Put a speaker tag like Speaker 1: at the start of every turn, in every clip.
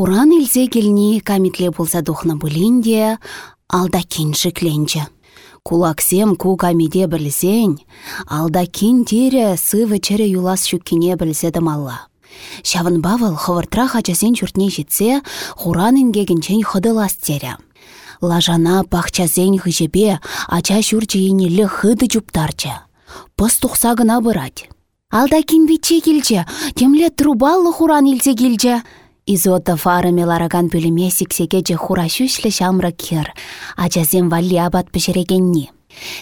Speaker 1: Хуран илсе келні камитле болса духны бұлінде, алда кинші кленчі. Кулаксем ку камиде білсен, алда кин тере сывы чере юлас шүккене білседім алла. Шавын бавыл хывыртра хачасен чүртне жетсе, хуран ингегенчен хыдылас тере. Лажана пахчасен хыжебе, ача шүрчейінелі хыды жуптарчы. Пыс тұқса гына бұрать. Алда кин битче келче, темле трубалы хуран илсе келче. Изота фарыме лараган пөліме сіксекече хура шүшлі шамры кер, ачасем валли абат пішірегенні.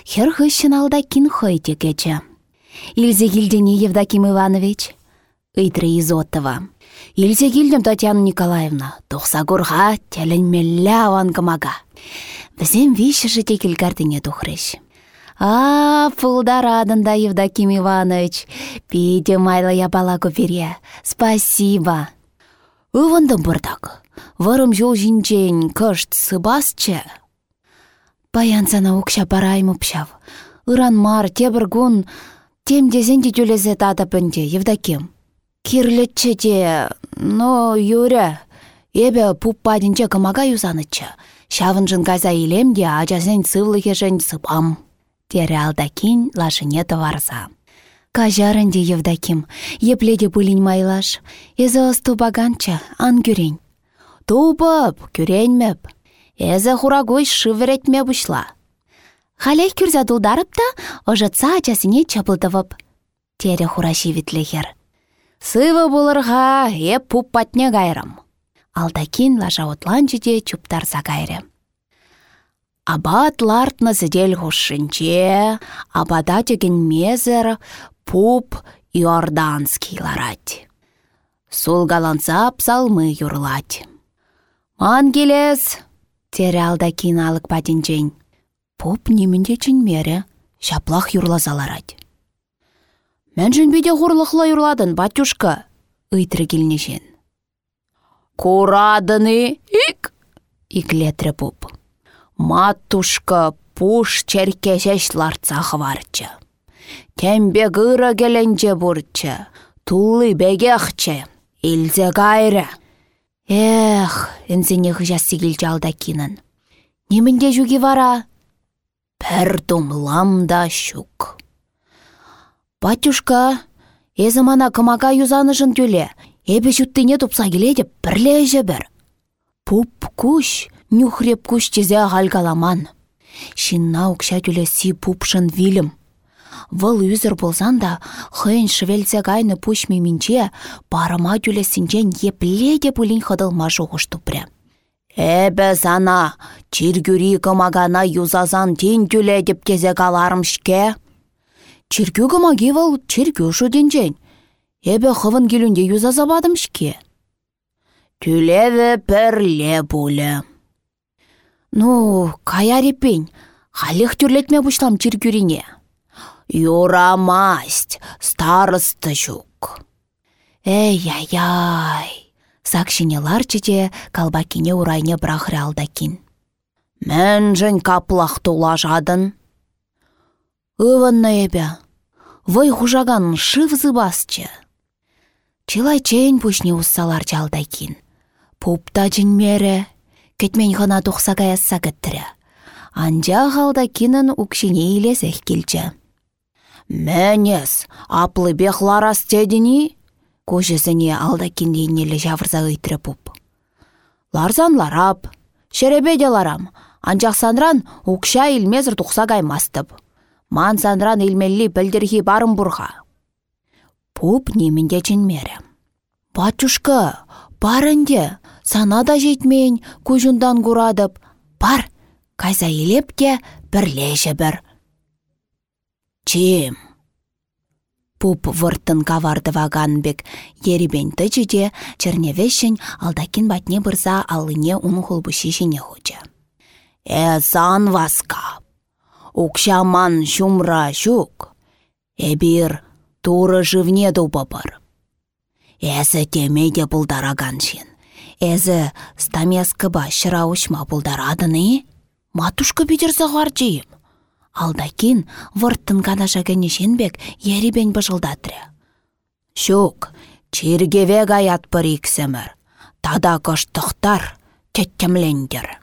Speaker 1: Хер хыщын алда кин хойте кече. Илзе келдене Евдоким Иванович? Ыйтры Изотова. Илзе келдем Татьяна Николаевна, тұқса курға телінмелі аванкымага. Бізем вишіші текіл картыне тухрыш. А, пулдарадында, Евдоким Иванович. Пейте майлы я бала көпере. Спасибо. Ывындым бұрдақ. Варым жол жинчен кышт сыбасчы. Паян сана укша бараймы пшав. Иран мар тебір гун темдезенде тюлезе тата пінде, Евдоким. Кирлетче де, но юря. Эбе пуппадинче кымага юзанычы. Шавынжын каза илемде ажасен сывлы хешен сыпам. Тере алдакин лашыне товарза. Кажарынде Евдоким, епледе пылин майлаш. Эзі ысту баганча, ан күрен. Тупып, күренмеп. Эзі хурагой шыверетме бұшла. Халех күрза дулдарып та, ожатса ачасыне чапылдывып. Тере хураши витлехер. Сывы болырға еп пуп патне гайрым. Алдакин лажа отланчыде чуптарса гайры. Абат лартны зідел хушшинче, абада теген мезер пуп иорданский ларать. Сул галансап салмы юрлать. Ман келес, тере алдакин алық патинчен. Пуп немінде мере, шаплах юрлазаларать. Мен жүнбеде хурлықла юрладын, батюшка, ыйтры келнешен. Курадыны, ик, иклетрі пуп. Матушка пуш черкешеш ларца хварчы. Тембе гыра келенче бурчы, тулы бегехче, илзе гайры. Эх, інзіне хыжасы келчі алда кинін. Немінде жүгі вара? Пір ламда шук. Батюшка, езі мана кымаға юзанышын төле, Эбе жүттіне келеді бірле бір. Пуп күш, нюхреп күш тезе ғалгаламан. Шинна укша си пупшын вилім. Выл үзір болсан да, хыйын шевелзе гайны пуш миминче, барыма сінчен епле де бұлін хыдылма жоғыш тупря. Эбе сана, чиргюри кымагана юзазан тен тюле деп кезе каларымшке. Чиргю кымаги выл чиргю шуденчен. Эбе хывын келунде юза забадымшке. Түлеві пірле бұлі. Ну, каярепен, халих түрлетме бұшлам чиркюрине. Юрамасть, старысты жүк. Эй-яй-яй, сакшине ларчыде калбакине урайне брахры алдакин. Мен жын каплах тулажадын. Ывынны эбе, вой хужаган шыв зыбасчы. Чилай чейін пушне уссалар жалдайкин. Пупта мере, кетмен ғана тұқса каясса кіттірі. Анжа қалда кинін укшине илесех келчі. Мәнес, аплы бехларас тедіні? Көшесіне алда киндейнелі жавырза ыйтры пуп. Ларзан ларап, шеребе де ларам, анжақ санран укша илмезір тұқса каймастып. Ман санран илмелли білдірхи барым бұрға. Пуп немінде чынмері. Батюшка, барынде, сана да жетмейін, көжіндан құрадып. Бар, кайза елепке бірлеше бір. Чим. Пуп вұрттын каварды ваганбек еребен тычыде черневешін алдакин батне бұрза алыне ұн хулбыши жіне хуча. Эсан васка. Укшаман шумра шук. Эбир туры живне дубабыр. Эзі темеде бұлдараган шен. Эзі стамескіба шыра ұшма бұлдарадыны? Матушка бедер зағар жейім. Алдакин вұрттын гана жагыне шенбек еребен бұжылдатры. Шук, чиргеве гаят бір иксемір. тада кыштықтар теттемлендер.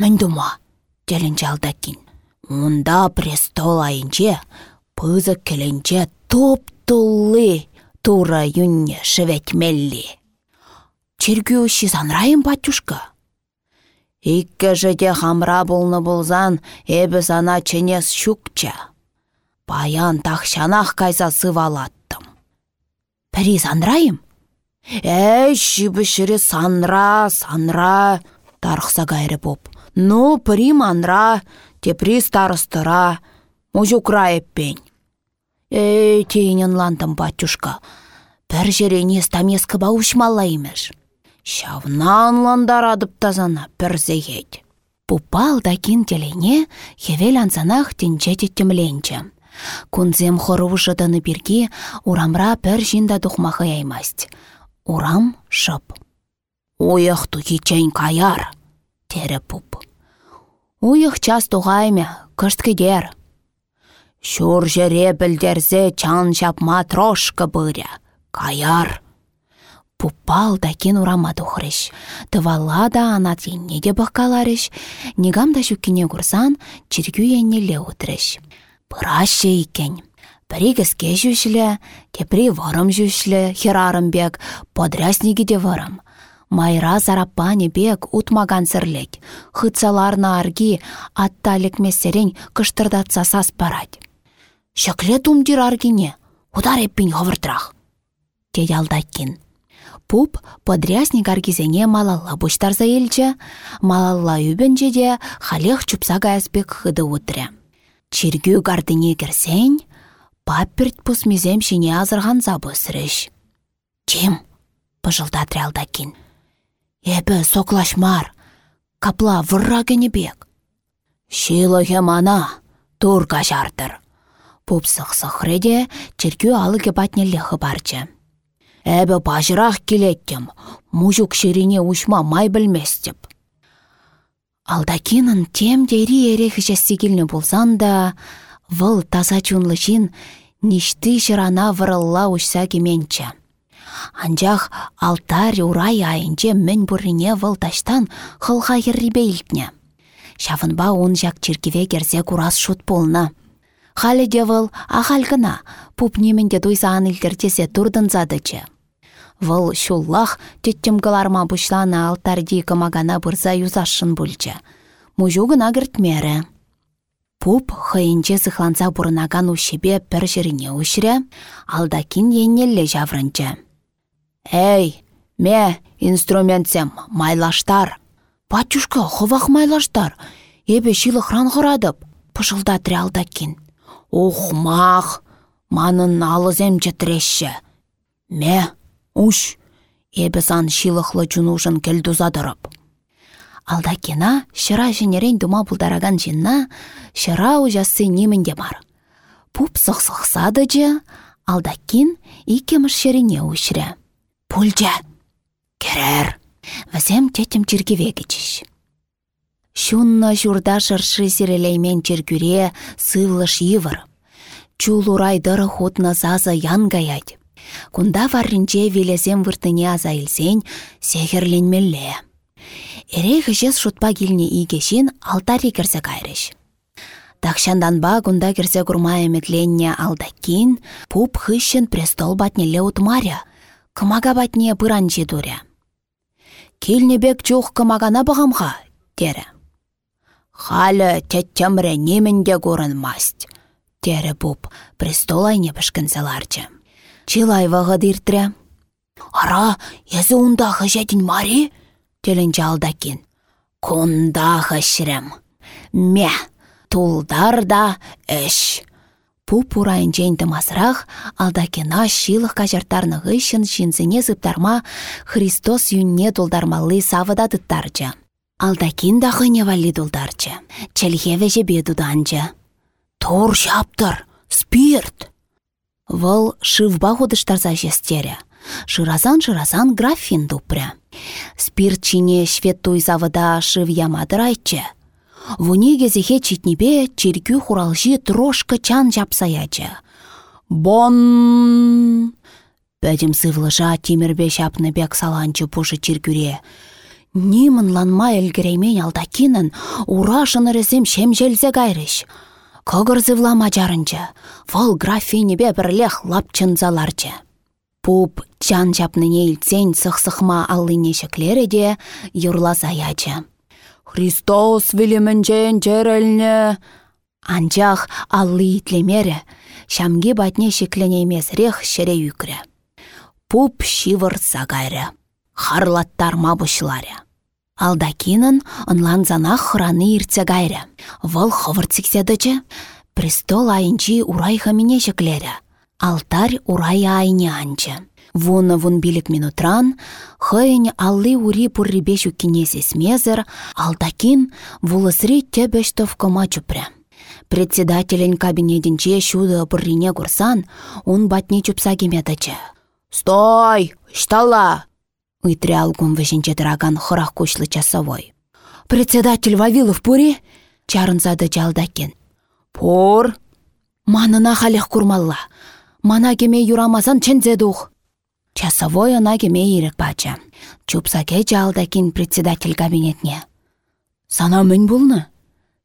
Speaker 1: Мін дума, телін жалдакин. Мұнда престол айынче, пызы келенче топ-толлы тура юнне шеветмелли. Чергю шизанрайым, батюшка? Иккі жеде хамра болны болзан, эбі сана ченес шукча. Баян тахшанах кайса сывалаттым. Пірі санрайым? Әй, шибішірі санра, санра, тарықса гайры боп. Ну, пірі манра, тепри старыстыра, мужукра эппен. Эй, тейнен лантым, батюшка, пір жерене стамескі ба ушмалла имеш. Шавнан ландарадып тазана пірзегет. Пупал дакин телене хевел ансанах тенче Кунзем хорувшыдыны пирки урамра пір жинда тухмахы яймасть. Урам шып. Уйық тухичен каяр, тере пуп. Уйық час туғайме, кышт кедер. Шур жере білдерзе чан шапма трошка быря. Каяр. Пупал кен урама тухрыш. Тывалла да ана тенне де баққаларыш. Негам да жүккене курсан, чиргю еннеле утрыш. Пырашы икен. Бірігіске жүшлі, тепри варым херарым бек, подряснеге де варым. Майра зараппане бек утмаган сірлек. Хыцаларна арги атталік мессерен кыштырдатса сас парать. Шекле тумдир аргине, удар эппин ховыртрах. Те ялдаккин. Пуп подрясник аргизене малалла буштарза елчі, малалла үбінче де халех чупса гаяспек хыды утря. Чиргю гардыне керсен, папперт пусмезем шине азырған забы сіріш. Чим? Пыжылдатры алдакин. Эбі соклашмар, капла вырра бек. Шилығы мана, тур кашартыр. Пуп сық-сықреде чиргю алы кебатнелі барчы. Әбі бажырақ келеттім, мужук шерине ушма май білместіп. Алдакинын тем дери эре хышастегілні болсан да, выл таза чунлышын ништи шырана вырылла ушса кеменчі. Анжақ алтар урай айынче мін бұрыне выл таштан хылға еррибе илтне. Шавынба он жак черкеве керзе курас шут болна. Халі де выл пуп немінде дуйсаан илтертесе турдын задычы. Вăл çуллах теттемкаларма пуçлана алтарди кымагана бұрза юзашшын бульчче. Мужу гына кіртмері. Пуп хăйынче сыхланса бұрынаган ущепе пір жеріне ушрре, алдакин еннелле жаврынче. Эй, ме инструментсем майлаштар. Батюшка, хывах майлаштар. Эбе хран хырадып, пышылдатры алдакин. Ухмах, манын алызем чӹтірешші. Ме Уш, эбі сан шилықлы чунушын келді задырып. Алда кена, шыра женерен дума бұлдараган жинна, шыра ужасы немінде бар. Пуп сықсықсады же, алда кен икеміш шерене ұшыры. Пульча, керер, візем тетім чергеве кечіш. Шунна журда шыршы сирелеймен чергюре сывлыш йывыр. Чул урайдыры хутна заза ян гаядь. Кунда варринче велесем выртыне азайлсен сехерленмелле. Эре хыжес шутпа килне игешин алтари кірсе кайрыш. Тахшанданба кунда кірсе курма эметленне алдакин, пуп хыщен престол батнеле утмаря, кымага батне пыранчи дуря. Килнебек чух кымагана бағамға, тере. Халі теттемре немінде масть, тере пуп престол айне пішкінселарчы. Чилай вағыдыртря. Ара, езі ұндағы жәдін мари? Телінчі алдакин. Кундағы шірем. Ме, тулдар да әш. Пу пурайын жәнді масырақ, алдакина шилық кажартарны ғышын жинзіне зыптарма Христос юнне тулдармалы савыда дыттарчы. Алдакин да хыне вали дулдарчы. Челхеве жебе дуданчы. Тур шаптыр, спирт. Вăл шывба худыштарса жестере. Шыразан-шыразан графин дупря. Спирт чине швед туйзавыда шыв ямадыр айтчы. Вунегезехе читнебе черкю хуралжи трошка чан жапсаячы. Бон! Пәдім сывлыжа темірбе шапны бек саланчы пушы чиркюре. Нимын ланма әлгіреймен алдакинын урашын ірізім шемжелзе гайрыш. Көгір зывлама жарынчы, вол графинебе бірлех лапчынзаларчы. Пуп чан чапныне илтсен сықсықма аллыне шеклері де юрласа ячы. Христос вилімінчен черелне. Анчах аллы итлемері, шамге батне рех шере юкрі. Пуп шивыр сагайры. Харлаттар мабышлары. Алдакинын ынланзанах хыраны иртсе гайры. Вăл хывыр цикседычы, престол айынчи урай хамине шеклері. Алтарь урай айне анчы. Вуны вун билік минутран, хыйын аллы ури пуррибе шуккинесе смезір, алдакин вулысри тебеш товкома чупря. Председателен кабинетінче шуды пуррине курсан, он батне чупса кеметачы. «Стой! Штала!» Ыйтрі алгун вӹжінче дыраган хырах кучлы часовой. «Председатель Вавилов пури?» Чарын зады жалдакен. «Пур?» «Манына халех курмалла. Мана кеме юрамазан чензе дух». Часовой ана кеме ирек бача. Чупсаке жалдакин председатель кабинетне. «Сана мін булны?»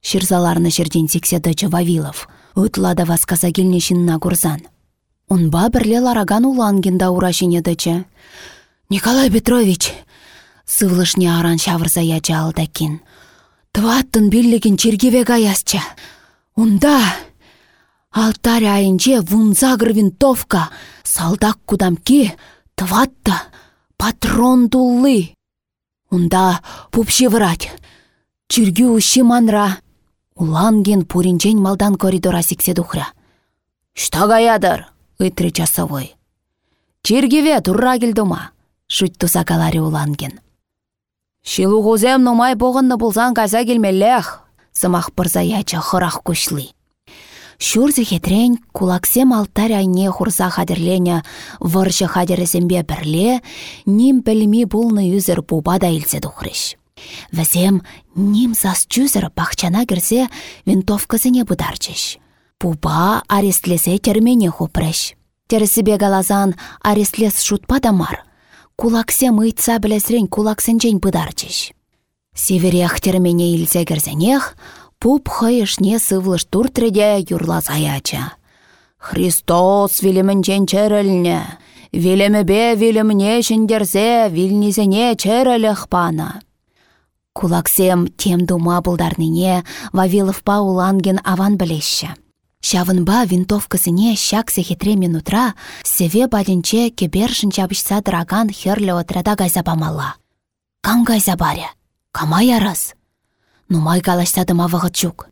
Speaker 1: Шырзаларны жерден секседі Вавилов. Утлада васказа келнешінна курзан. Унба бірле лараган уланген даура дычы. Николай Петрович, сывлышне аран шавырса яча алдакин. Тваттын биллеген чергеве гаясча. Унда алтарь айынче вунзагыр винтовка, салдак кудамки, тватта патрон туллы. Унда пупши врать. Чиргю ущи манра. Уланген пуринчен малдан коридора сиксе духра. Что гаядыр? Ытры часовой. Чиргеве турра шуть туса калари уланген. Шилуғузем нумай боғынны бұлзан каза келмеллех, сымақ пырза яча хырах күшлі. Шурзы хетрен кулаксем алтарь айне хурса хадерлене выршы хадересембе бірле, ним піліми бұлны юзір буба да илсе дұхрыш. Візем ним зас чүзір бақчана кірсе винтовкасыне бұдарчыш. Буба арестлесе термене хупрыш. Тересібе галазан арестлес шутпа да мар – кулаксем ыйтса білесрен кулаксенчен пыдарчыш. Северех термене илсе керсенех, пуп хыйышне сывлыш туртреде юрла заяча. Христос вилімінчен чәрілне, бе вилімне шіндерзе вилнизене чәріліх пана. Кулаксем тем дума бұлдарныне Вавилов уланген аван білеші. Шавынба винтовкасыне шаксы хитре минутра севе балинче кебершін чабышса драган херлі отрада гайза бамалла. Кам гайза баря? Кама ярас? Нумай калашсадыма вағыт чук.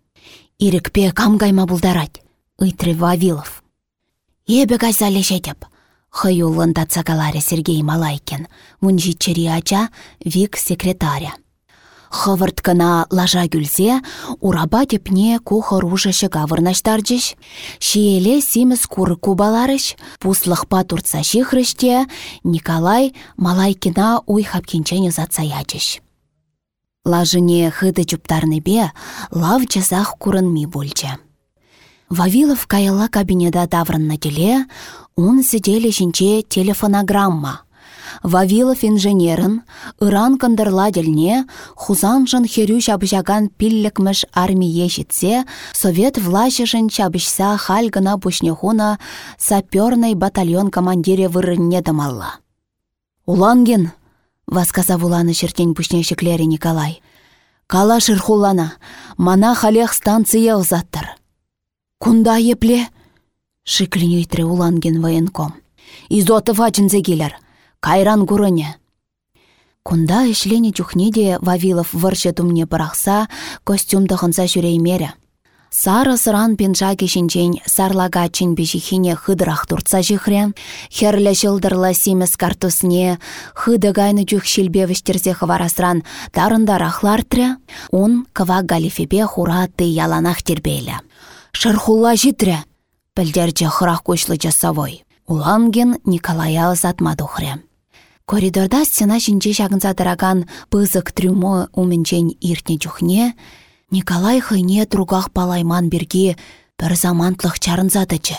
Speaker 1: Ирікпе кам гайма бұлдарать? Ыйтры Вавилов. Ебе гайза лешетеп. Хай улында Сергей Малайкин. Мунжи ача вик секретаря. Хывырт кына лажа гүлзе, ураба тепне ку хоружашы гавырнаштарчыш, шиеле симіз куры кубаларыш, пуслықпа туртса шихрыште, Николай малайкина уй хапкенчене затсаячыш. Лажыне хыды бе, лав часах ми бульчы. Вавилов кайла кабинеда таврын теле, он сидели жінче телефонограмма. Вавилов инженерін, ыран кындырладелне, хузанжын херю çапçакан пиллікміш армие жетсе, совет влашышын çапышса халь гына пушнехуна саперный батальон командире вырынне дымалла. Уланген, васказа вуланы шертен пушнешеклері Николай. Кала шырхулана, мана халех станция ұзаттыр. Кунда епле? Уланген военком. Изоты вачынзе келер кайран курыне. Кунда ішлене чухнеде Вавилов выршы тумне пырақса, костюм тұхынса жүреймері. Сары сыран пинжаки шинчен сарлага чин бешихине хыдырах туртса жихре, херлі жылдырлы симес картусне, хыды гайны жүх шилбевіштерзе хварасран тарындарахлартры, он кыва галифебе хураты яланах тербейлі. Шырхулла житрі, пілдерче хырах көшлі жасавой. Уланген Николая затма Коридорда стена жінче жағынса дыраган пызык трюмо умінчен иртне жүхне, Николай хыйне тругах палайман бірге бір замантлық чарынзадычы.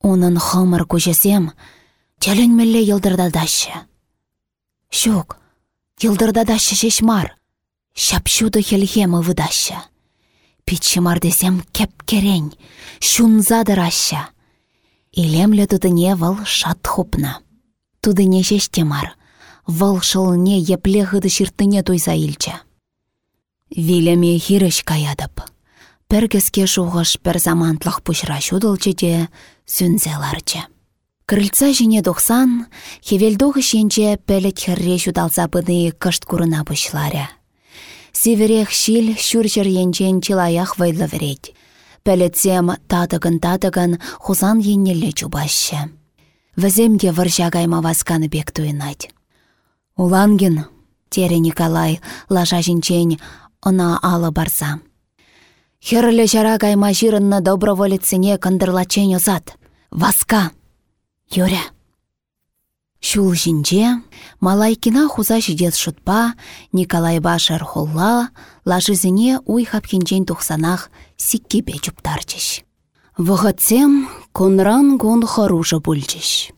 Speaker 1: Унын хымыр көжесем, Телін мілле йылдырдадашы. Шук, йылдырдадашы шешмар. Шапшуды хелхемы выдашы. Питшімар десем кеп керень, шунзадыраща. Илемлі тудыне выл шат хупна. Тудыне шештемар, выл шылыне епле ғыды шыртыне туйса илчі. Вилеме хирыш каядып. Пір кеске шуғыш пір замантлық пұшыра шудылчы де сүнзеларчы. Крыльца жіне дұқсан, хевелдоғы шенче пәлет хірре шудалса бұны кышт курына бұшларя. Северех шил шүршір енчен чилаях вайлы верет. Пәлетсем татығын-татығын хузан еннелі чубашы. Віземде выржа гайма васканы бек туйнать. Улангин, тере Николай, лажа жінчен, она алы барса. Херлі жара гайма жирынны доброволеціне кындырлачен озат. Васка! Юря! Шул жинже, малайкина хуза жидет шутпа, Николай башар холла, лажызіне уй хапхинчен тухсанах сиккепе чуптарчыш. Вғытсем конран гон хоружы бүлчіш.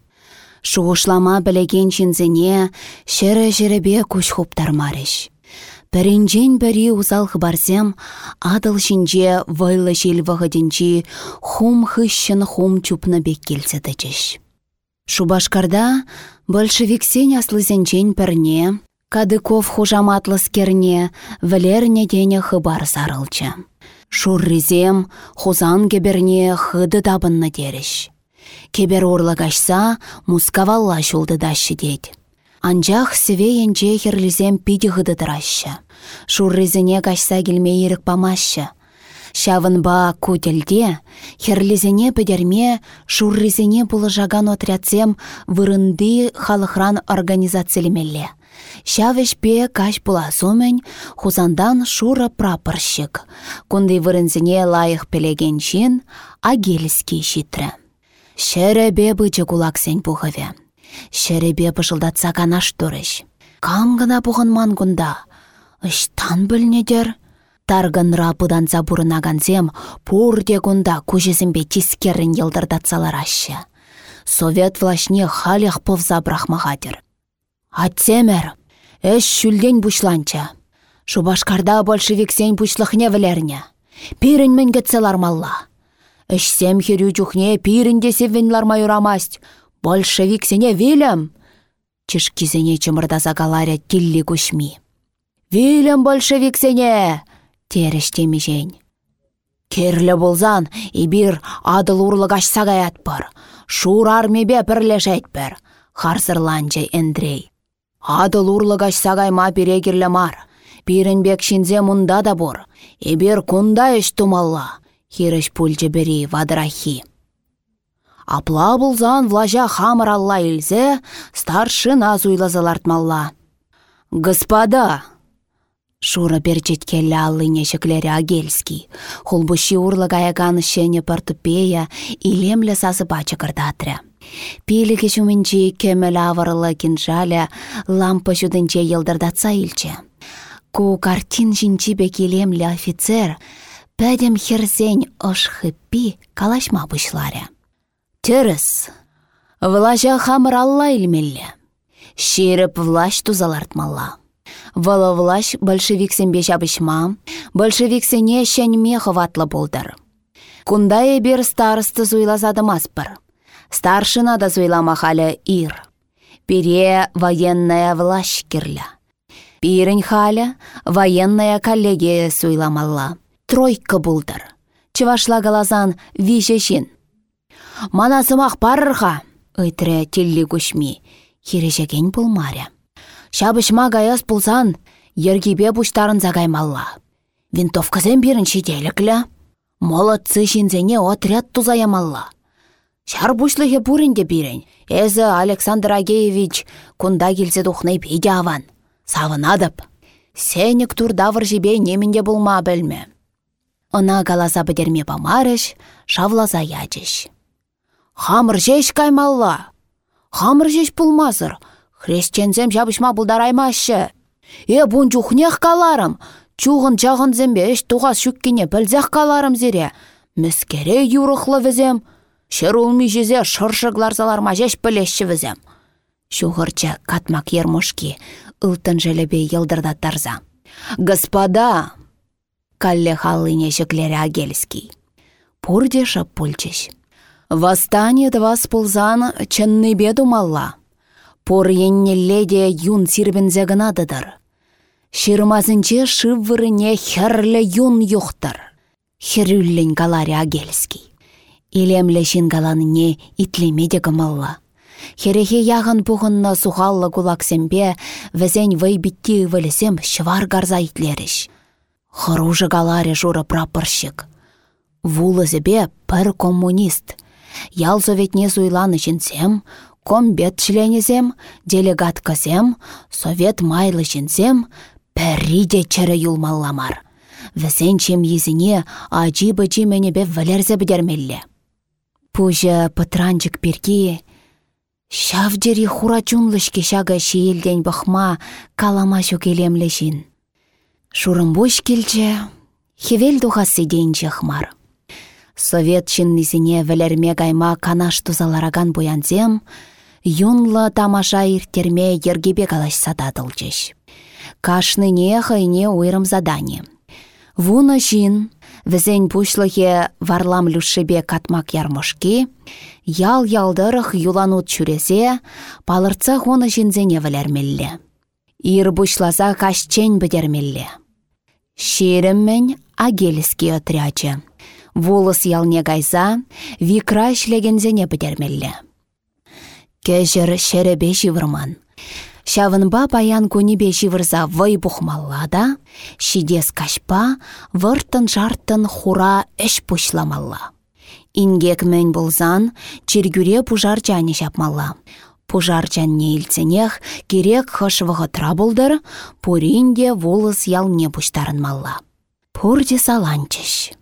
Speaker 1: Шуғышлама білеген чинзіне шері жеребе күш хуптармарыш. Пәрінжен бәрі ұзал барсем, адыл шинже вайлы жел вғыденчі хум хыщын хум чупны бек келседічіш. Шубашкарда большевиксен аслызенчен пірне, Кадыков хужаматлыс керне, вілерне дене хыбар сарылчы. Шурризем хузан кеберне хыды табынны дереш. Кебер урлагашса мускавалла шулды дащы дед. Анжақ севе енче херлізем пиді хыды дыраща. Шурризене кашса келме ерік памаща. Шавынба кутелде, херлізене педерме шурризене жаган отрядсем вырынды халықран организациялемелле. Шавеш пе каш була сумен, хузандан шура прапорщик. Кунды вырынзене лайық пелегеншин, агельский шитрі. Шәребе бычы кулаксен пухаве. Шәребе пышылдатса канаш турыш. Кам гына пухынман кунда? Ыштан білнедер? Таргынра пыданса бұрынагансем, пурде кунда күжесімбе тискерін елдырдатсалар ашы. Совет влашне халях пывза брахмахатер. Атсемер, әш шүлден бұшланча. Шубашкарда большевиксен бұшлықне вілерне. Пирін мен кетселар малла. Әшсем херю чухне пирінде севенлар майурамасть. Большевиксене вилем. Чешкизене чымырдаса галаря тилли күшми. Вилем большевиксене! терештеми жен. Керлі болзан, ибір адыл урлы ашса гаят бар. Шур армебе бірлешет бір. Харсырланчы Эндрей. Адыл урлы ашса гайма берегірлі мар. Пирінбек шинзе мұнда да бор. Ибір кунда іш тумалла. Хиріш пульчы бері вадрахи. Апла болзан влажа хамыр алла илзе, старшина зуйлазалартмалла. Господа, Шура берчеткелле аллыне шеклері агельский. Хулбуши урлы гаяганы шене портупея илемлі сасы бачы кырдатря. Пилігі жүмінчі кемел авырлы кинжаля лампа жүдінче елдырдатса илче. Ку картин жинчи бекелемлі офицер пәдем херзен ош хыппи калашма бұшларя. Теріс, влажа хамыр алла илмелле. Шеріп влаш тузалартмалла. Валавлаш большевиксембе жабышма, большевиксене шәнме хыватлы болдыр. Кундай бер старысты зуйлазадымаспыр. Старшина да зуйламахалі ир. Пире военная влаш керлі. Пирін халі военная коллегия суйламалла. Тройка болдыр. Чывашла галазан вишешін. Мана сымақ парырға, өйтірі телли күшми, хережеген болмаря. Шабышма гаяс пулсан, ергебе буштарын загаймалла. Винтовкасен бірін шеделіклі. Молодцы шинзене отряд тузаямалла. Шар бушлыхе бурінде бірін. Эзі Александр Агеевич кунда келсе духнай пейде аван. Савынадып. Сенек турдавыр жебе немінде болма білме. Она галаса бідерме бамарыш, шавлаза ячыш. Хамыр жеш каймалла. Хамыр жеш пулмазыр. Хрещензем жабышма бұлдараймашы. Е, бұн жүхнех каларым. Чуғын жағын зембе еш туғас шүккене білзех каларым зере. Міскере юрықлы візем. Шыр улми жезе шыршыгларзалар мажеш пілешші візем. Шуғырчы катмак ермошки, ылтын желебе тарза. Господа! Калле халлыне шеклері агельский. Пурде шып пульчыш. Восстание вас пулзан чынны беду малла. Пор еннелледе юн сирбензе гынадыдыр. Шырмазынче шыввырыне херлі юн юхтыр. Херюллен галари агельский. Илемле шин галаныне итлемеде гымалла. Херехе яғын пухынна сухаллы кулаксембе візен вай битти вілісем швар гарза итлеріш. Хыружы галаре журы прапорщик. Вулызебе пір коммунист. Ял советне суйланы жінсем, комбет членезем, делегат кызем, совет майлы жінсем, пәрриде чәрі юлмалламар. Візен чем езіне ажи-быжи менебе вілерзе бідермелле. Пужы пытранчык перки, Шавдері хура чунлышке шага шиелден бахма калама шукелемле жин. Шурым бош келче, хевел духасы дейін хмар. Совет чиннисене вілерме гайма канаш тузалараган буянзем, юнлы тамаша иртерме ергебе калаш сататылчыш. Кашны не хайне уйрым задание. Вуна жин, візен пушлыхе варлам люшебе катмак ярмошки, ял ялдырых юланут чүресе, палырца хоны жинзене вілермелле. Ир бушласа кашчен бідермелле. Шеріммен агеліске отрячы. Волос ялне гайза, викра шлегензене бідермелле. Кәжір шеребе живырман. Шавынба паян көнебе живырза вай бұхмалла да, шидес кашпа, выртын жартын хура әш пушламалла. Ингек мен болзан, чергюре пужар жаны жапмалла. Пужар жанне илценех керек хыш вғытра болдыр, пуринде волыс ялне малла. Пурде саланчыш.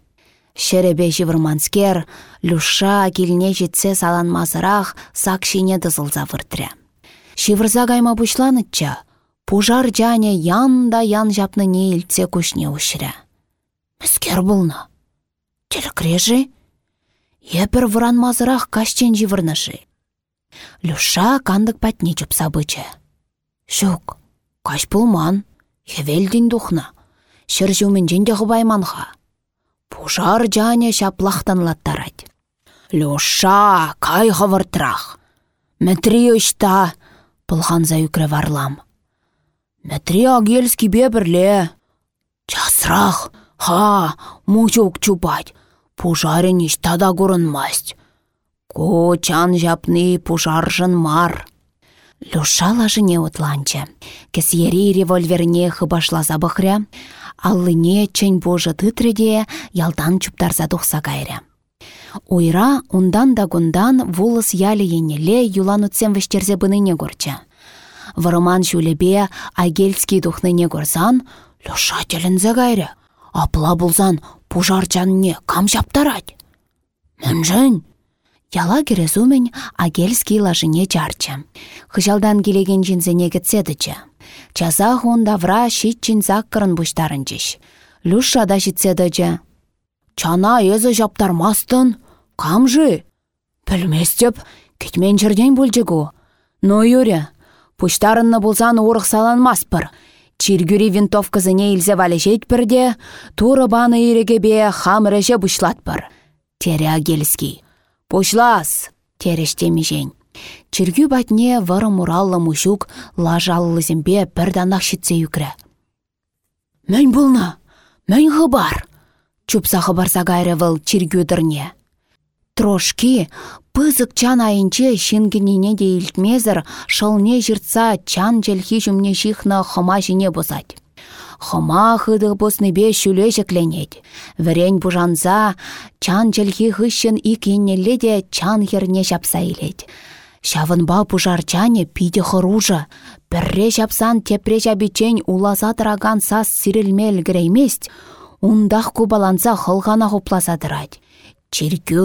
Speaker 1: Шеребе живырманскер, люша килне жетсе саланмазырақ сакшине дызылза выртря. Шивырза гайма бұшланытча, пужар жане ян да ян жапны не илтсе күшне ұшыря. Мүскер бұлны. Тілікрежі? Епір мазырақ кашчен живырнышы. Люша кандык патне чупса бычы. Шук, каш хевелдин духна. Шыр жумінжен де ғыбайманға. Пужар жане шаплақтан латтарать. Люша, кай ғывыртрах. Мәтри ұшта, пылғанза үкірі варлам. Мәтри агельский бебірле. Часрах, ха, мучук чупать пужаренеш тада масть. Ко чан жапны пужаржын мар. Люшала жыне утланчы. Кесьери револьверне хыбашласа бұхря, аллыне чен божы тытреде ялдан чуптарса тухса кайря. Уйра ундан да гундан вулыс ялі енеле юланутсем вештерзе быныне горча. Вырыман жүлебе агельский духныне горзан, Люша телензе кайря. Апла булзан пужар жанне кам жаптарать? Мӹнжӹн? Яла керезумен агельский лажыне чарчы. Хыжалдан келеген жинзене кетседічі. Чаза хонда вра шитчин заккырын бұштарынчыш. Люша да житседічі. Чана езі жаптармастын, камжы? Пілместеп, кетмен жерден бөлжігу. Но юре, пұштарынны болсан орық саланмаспыр. Чиргюри винтовкасыне илзе валешет бірде, туры баны ерегебе хамырыжы бұшлатпыр. Тере агельский. Бұшлас, терештемежен. Чиргю батне вары мураллы мушук лажаллызембе бір данақ шитсе юкрі. Мән бұлна, мән хыбар. Чупса хыбарса гайры выл чиргюдірне. Трошки пызык чан айынче шингеніне де илтмезір шылне жыртса чан желхи жүмне шихна хыма жіне бозать. Хыма хыдық бе шүле жекленет. Бұжанза чан желхи хыщын икеннелі де чан херне жапса илет. Шавынба пужар чане пиде хыружа. Бірре жапсан тепре жабичен уласа тұраган сас сирілмел греймест, Ундах кубаланса хылғана хупласадырать. Чиркю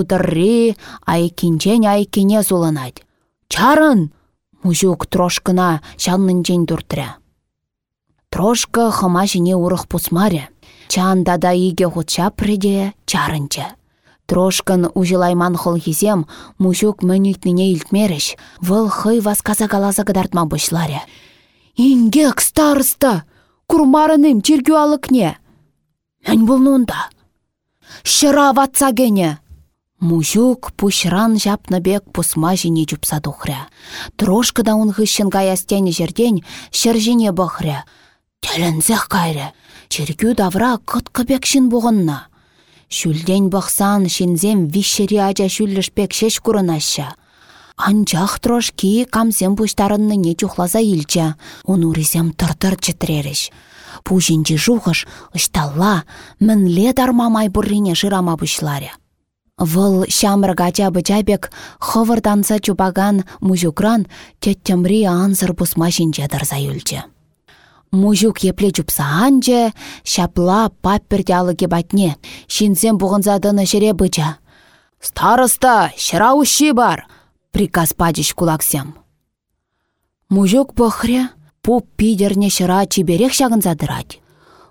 Speaker 1: тырри айкинчен айкине суланать. Чарын! Мужук трошкына шаннынчен туртря. Трошка хама жіне урых пусмаре. Чан дада иге хутша приде чарынча. Трошкан ужылайман хисем мужук мөнітніне илтмеріш, вăл хый васказа каласа кыдартма бұшларе. Ингек старыста, курмарыным чиргю алыкне. Мән бұлнунда. Шыра ватса гене. Мужук пушран бек пусма жіне жупса тухря. Трошкыда хыщен гаястені жерден шыржіне бұхря. Тәлінзех кайры. Чиргю давра кыт кыбекшін бұғынна. Шүлден бақсан шинзем вишшері ача шүллішпек шеш курынаща. Анчах трошки камсем пуштарынны не чухласа илча. Он урисем тыр-тыр чітреріш. Пужинчи жухыш, ышталла, мінле дармамай бұррине жырама бұшларя. Вăл çамрă кача бычапек хывыртанса чупаган мужукран теттемри ансыр пусма çинче тырса юлчче. Мужук епле чупса анче, çапла паппер ялыке батне, шинсем пухынса тăнă çре быча. Староста, çра ущи бар, приказ пачыç кулаксем. Мужук пăхрре, пуп пидерне çра чиберех çакынса тырать.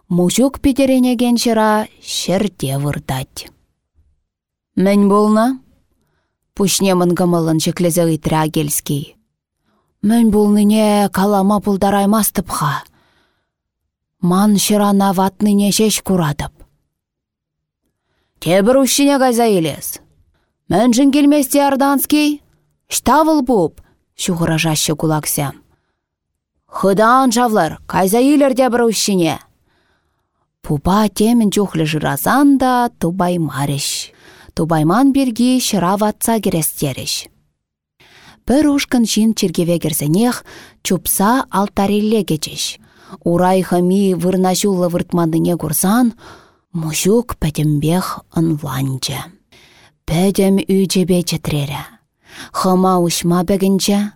Speaker 1: Мужук пидеренеген çра çерте выртать. Мӹнь болна? Пушне мынгымылын жеклезе ыйтрра агельский. Мӹнь болныне калама пулдараймастыпха ман шырана ватныне шеш куратып. Тебір ушшине кайза елес. Мәншін келместе Арданский? Штавыл буп, шуғыра жашы кулаксям. Хыдан жавлар, кайза елер тебір ушшине. Пупа темін чухлы жыразан да тубаймарыш. Тубайман берге шыра ватса керестеріш. Бір ушкын жин чергеве керсенех, чупса алтарилле кечеш. Урай хами вырнашулы выртмандыне курсан, мужук пәтембех ынланчы. Пәдем үйчебе четрері. Хыма ушма бәгінчі,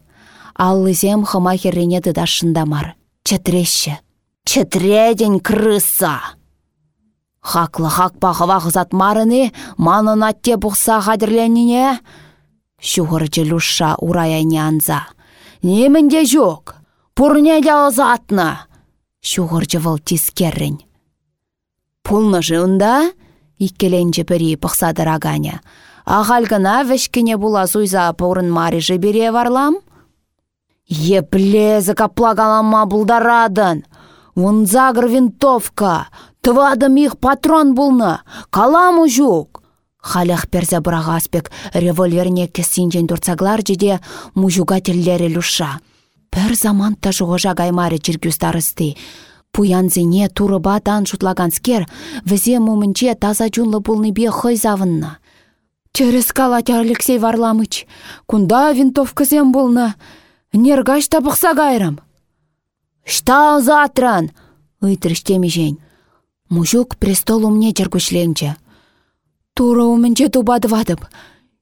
Speaker 1: аллызем хыма херрене дыдашындамар. Четреші. Четреден крыса! Хаклы хакпа хывақ затмарыны, манын атте бұқса қадірленіне. Шуғырчы люша ураяйне анза. Немінде жоқ, пұрне де озатны. Шуғырчы вăл тискерррен. Пулныжы унда? Иккеленче пӹри пăхсадыр аганя. Ахал гына вӹшкіне була суйза пурын марижы бере варлам? Еплезі каплагалама булдарадын. Вунзагр винтовка. Тывадым их патрон булны. Каламу жук. Халях перзе бұрагаспек револьверне кесінжен дұрцаглар жеде теллері люша. Пір заманта жуғыжа гаймары чиргю старысты. Пуянзене турыба дан шутлаганскер, візе мумынче таза жунлы бе хой завынна. Через калатя Алексей Варламыч, кунда винтовкызем болна, нергаш табықса гайрам. Шта затран, ыйтрыштеми жень. Мужук престол умне жергушленче. Тура умінче тубадывадып.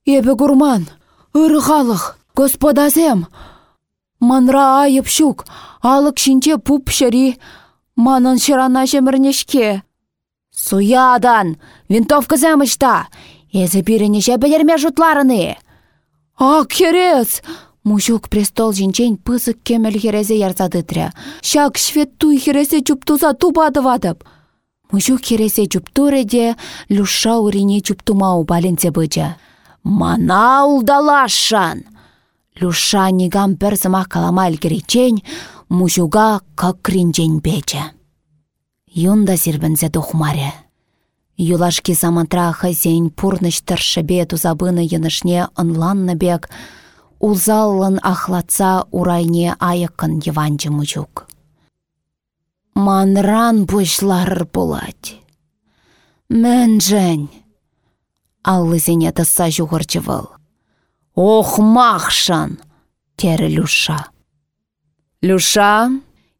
Speaker 1: Ебі гурман, ырғалық, господазем, Манра айып щук, алық шинче пуп шыри, манын шырана жемірнешке. Суядан, винтовка зәмішта, езі бірінеше білерме жұтларыны. Ак херес! Мужук престол жинчен пызык кемел херезе ярзадытря. Шак швет туй хересе чуптуза тупады вадып. Мужук хересе чуптуреде, люша урине чуптумау баленце быча. Мана улдалашан! Люша нигам пір зымақ калама әлгіречен, мужуга какринчен пече. Юнда зірбінзе дұхмаре. Юлашки замантра хазейн пурныш тыршыбе тузабыны енышне ынланны бек, улзаллын ахлатса урайне айықын еванчы мужук. Манран бұшлар булать. Мен жән. Аллы зене тыса Ох, махшан! Тері Люша. Люша,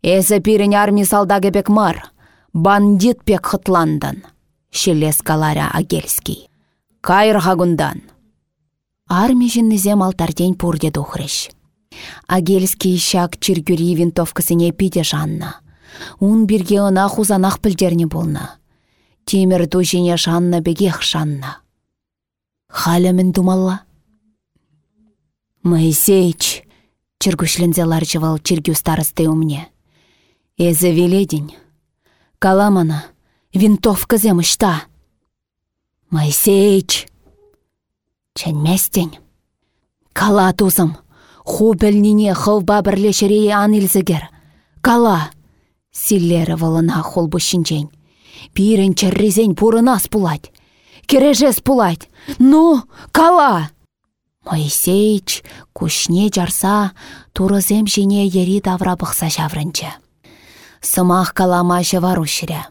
Speaker 1: эзі пирен армий салдагы бек мар. Бандит пек хытландан. Шелес каларя Агельский. Кайр хагундан. Армий жіннізем алтарден пурде духрыш. Агельский шак чиргюри винтовкасыне пиде жанна. Ун бирге ына хузанах пілдерне болна. Темір дужине жанна бегех жанна. Халемін думалла. Моисеич, чергушлензе ларчывал чергю старосты умне. Эзі веледень. Каламана, винтовка земышта. Моисеич, Чәнмәстен. Кала тузым, ху білніне хылба бірле анилзігер. Кала! Силлері вылына хол бұшынчен. Пирен чәррезен пурынас пулать. Кережес пулать. Ну, кала! Моисейч кушне жарса, турызем жіне ери давра бұқса жаврынчы. Сымақ калама варушыря.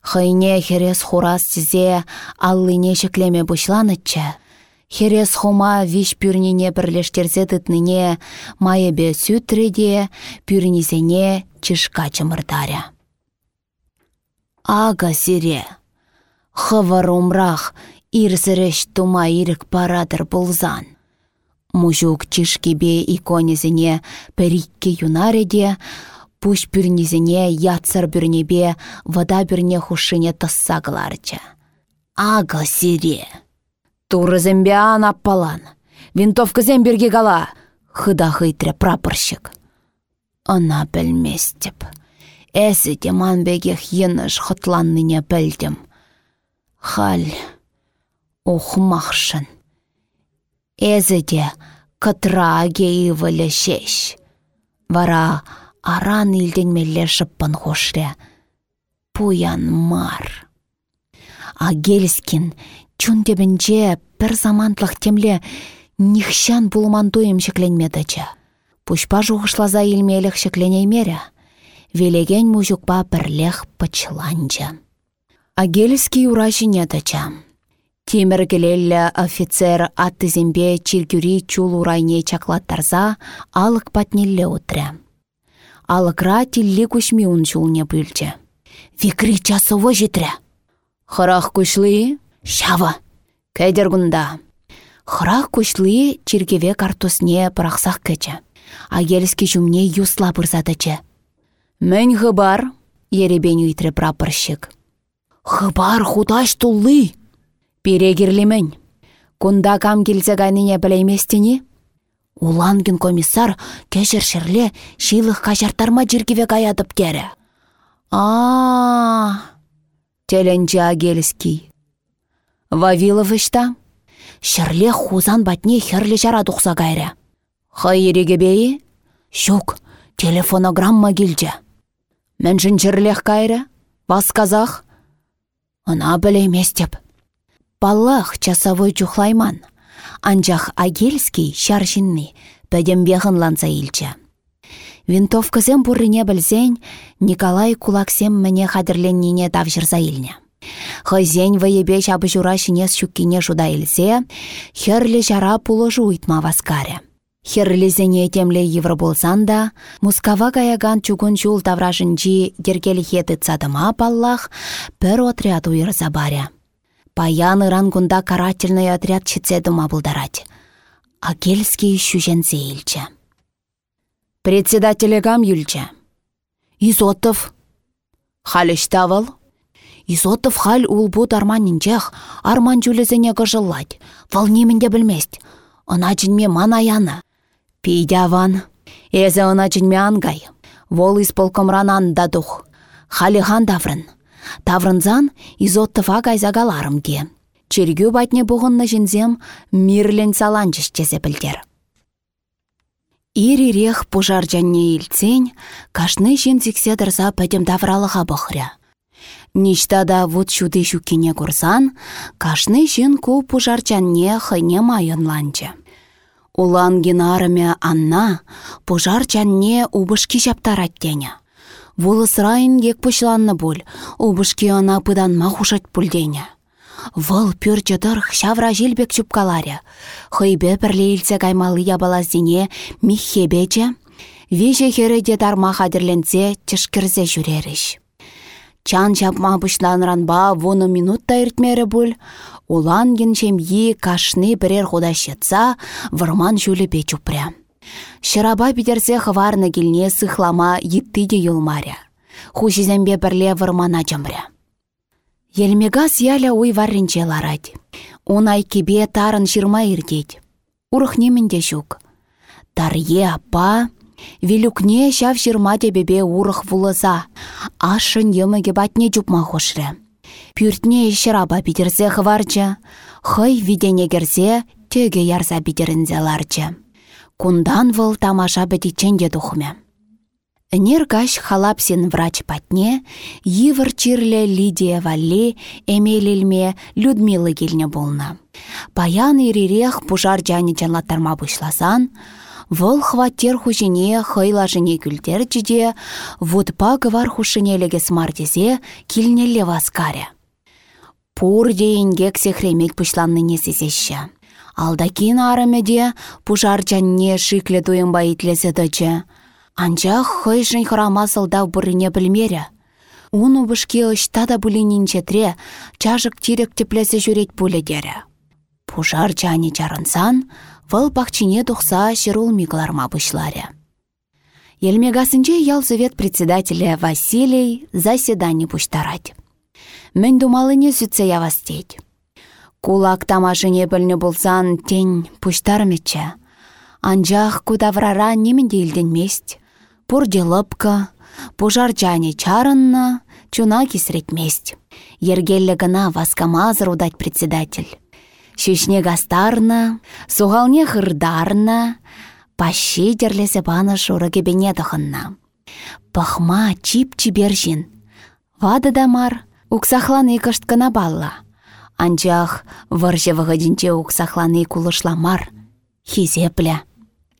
Speaker 1: Хыйне херес хурас тізе аллыне шеклеме бұшланыччы. Херес хума виш пюрнине бірлештерзе тытныне майыбе сүтреде пюрнизене чышка чымыртаря. Ага сире. Хывыр умрах ирзіріш тума ирік парадыр бұлзан. Мужук чишкебе иконезіне пәрикке юнареде, пуш бүрнезіне ятсыр бүрнебе вада бүрне хушыне тысса кыларча. Ага сире. Турызембе аппалан. Винтовка земберге гала. Хыда хыйтре прапорщик. Ана білместіп. Әсі деман бегех еныш хытланныне білдім. Хал ухмақшын. Әзі де кытра гейвілі шеш. Вара аран илден мелле шыппын хошре. Пуян мар. Агельскин чун тебінже бір замантлық темле нихшан туйым шекленмедача. Пушпа жуғышлаза илмелік шекленеймере. Велеген мужукпа бірлех пычланча. Агельский урашине дача. Темір келелі офицер аттызембе чиргюри чул урайне чаклаттарза алық патнелле утря. Алықра тилли күшми ун чулне бүлчі. Викри часово житря. Хырах күшлі? Шава. Кәдер гунда. Хырах күшлі чиргеве картусне пырақсақ кәчі. Агельский жүмне юсла бұрзадычы. Мен хыбар, еребен үйтірі прапорщик. Хыбар худаш туллы. Перегерлемен. Кунда кам келсе гайныне білейместіне? Улангин комиссар кешір шірле шилық кажартарма жиргеве гаядып кері. а Теленче Агельский. Вавилов ішта? Шірле хузан батне херле жара дұқса гайры. Хай ереге бейі? Шук, телефонограмма келже. Мен жінчірлех кайры? Вас казах? Ына білеймес деп. Баллах часовой чухлайман. Анчах Агельский шаршинны пәдембеғын ланса илчі. Винтовкызем бұрыне білзен, Николай кулаксем мәне хадірленнене тавжырза илне. Вайебе шабы жура шинес шуккине жуда илсе, херлі жара пулы жуйтма васкаре. Херлізене темле евро болсан да, Мускава каяган чугун тавражынжи дергелі цадыма паллах, пір отряд уйырза баря. Паян ыран кунда карательный отряд читседума булдарать. Акельский шүженсе илчі. Председателегам юлчі. Изотов. Халіштавыл. Изотов хал улбу дарманинчех арман жүлізіне гыжыллать. Волнимінде білмест. Она жінме ман аяны. Пейдяван. Эзі она жінме ангай. Вол исполкомран андадух. Халихан даврын. Таврынзан изоттыва кайзагаларымге. Чергю батне бұғынны жінзем мирлен саланчыш тезе білдер. Ирирех пужар жанне илцен, кашны жин зикседірза пәдем тавралыға бұхря. Ништада вуд шуды шуккене курсан, кашны жин ку пужар жанне хайне майынланчы. Улан генарыме Анна пужар жанне убышки жаптараттене. Вулысрайын ек пучланны бұл, убышки ана пыдан махушать пульдене. Вăл пюр чăтăр çавра жилбек чупкаларя. Хăйбе пӗрле илсе каймалы ябалаздине миххебече, виже хереде тарма хадерленсе чышкерсе жүреріш. Чан çапма пучланранба вуны минутта иртмере бұл, улан yi кашны бірер худа щетса, вырман жүліпе чупря. Шыраба бидерсе хварны келне сыхлама йытты де юлмаря. Хушизембе бірле вырмана жамря. Елмегас яля уй варринче ларать. Унай кебе тарын шырма ирдеть. Урых жук. Тарье апа, Вилюкне шав шырма бебе урых вулыза. Ашын йымыге батне жупма хошры. Пюртне шыраба бидерсе хварча. Хый видене керсе теге ярса ларчы. Кундан вăл тамаша бітиченде тухмя. Энер каш халапсин врач патне, йывыр чирле Лидия Валли, Эмелилме, Людмила келне болна. Паян ирирех пужар жаны жанлаттарма бұшласан, Вăл хваттер хушине хыйлашыне күлтер чиде, вудпа гвар хушинелеге смартизе килнелле васкаре. Пур дейінгек сехремек пушланныне сесеші. Алдакин арымеде пужар жанне шикле туйынба итлесе дычы. Анчах хыйшын хырама сылдав бұрыне білмері. Уну бышке ұшта да четре, чажык тирек теплесе жүрет дері. Пужар жаны жарынсан, вăл пахчине тухса çырул микларма пышларе. Елмегасынче ялсовет председателя Василий заседание пуштарать. Мен думалыне сүтсе явастеть. Кулак тамашыне пілні болсан тень пуштармечче. Анжақ кудаврара немінде мест пурде лыпка, пужарчане чарынна, чуна кисретместь. Ергелле гына васкамазыр удать председатель. Шишне гастарна, суғалне хырдарна, пащи дерлесе бана шуры кебене тұхынна. Пахма чип чибержин. Вады да мар, уксахланы кышткына балла. Анчах варжы вғыдінче уксахланы кулышламар. Хизепля.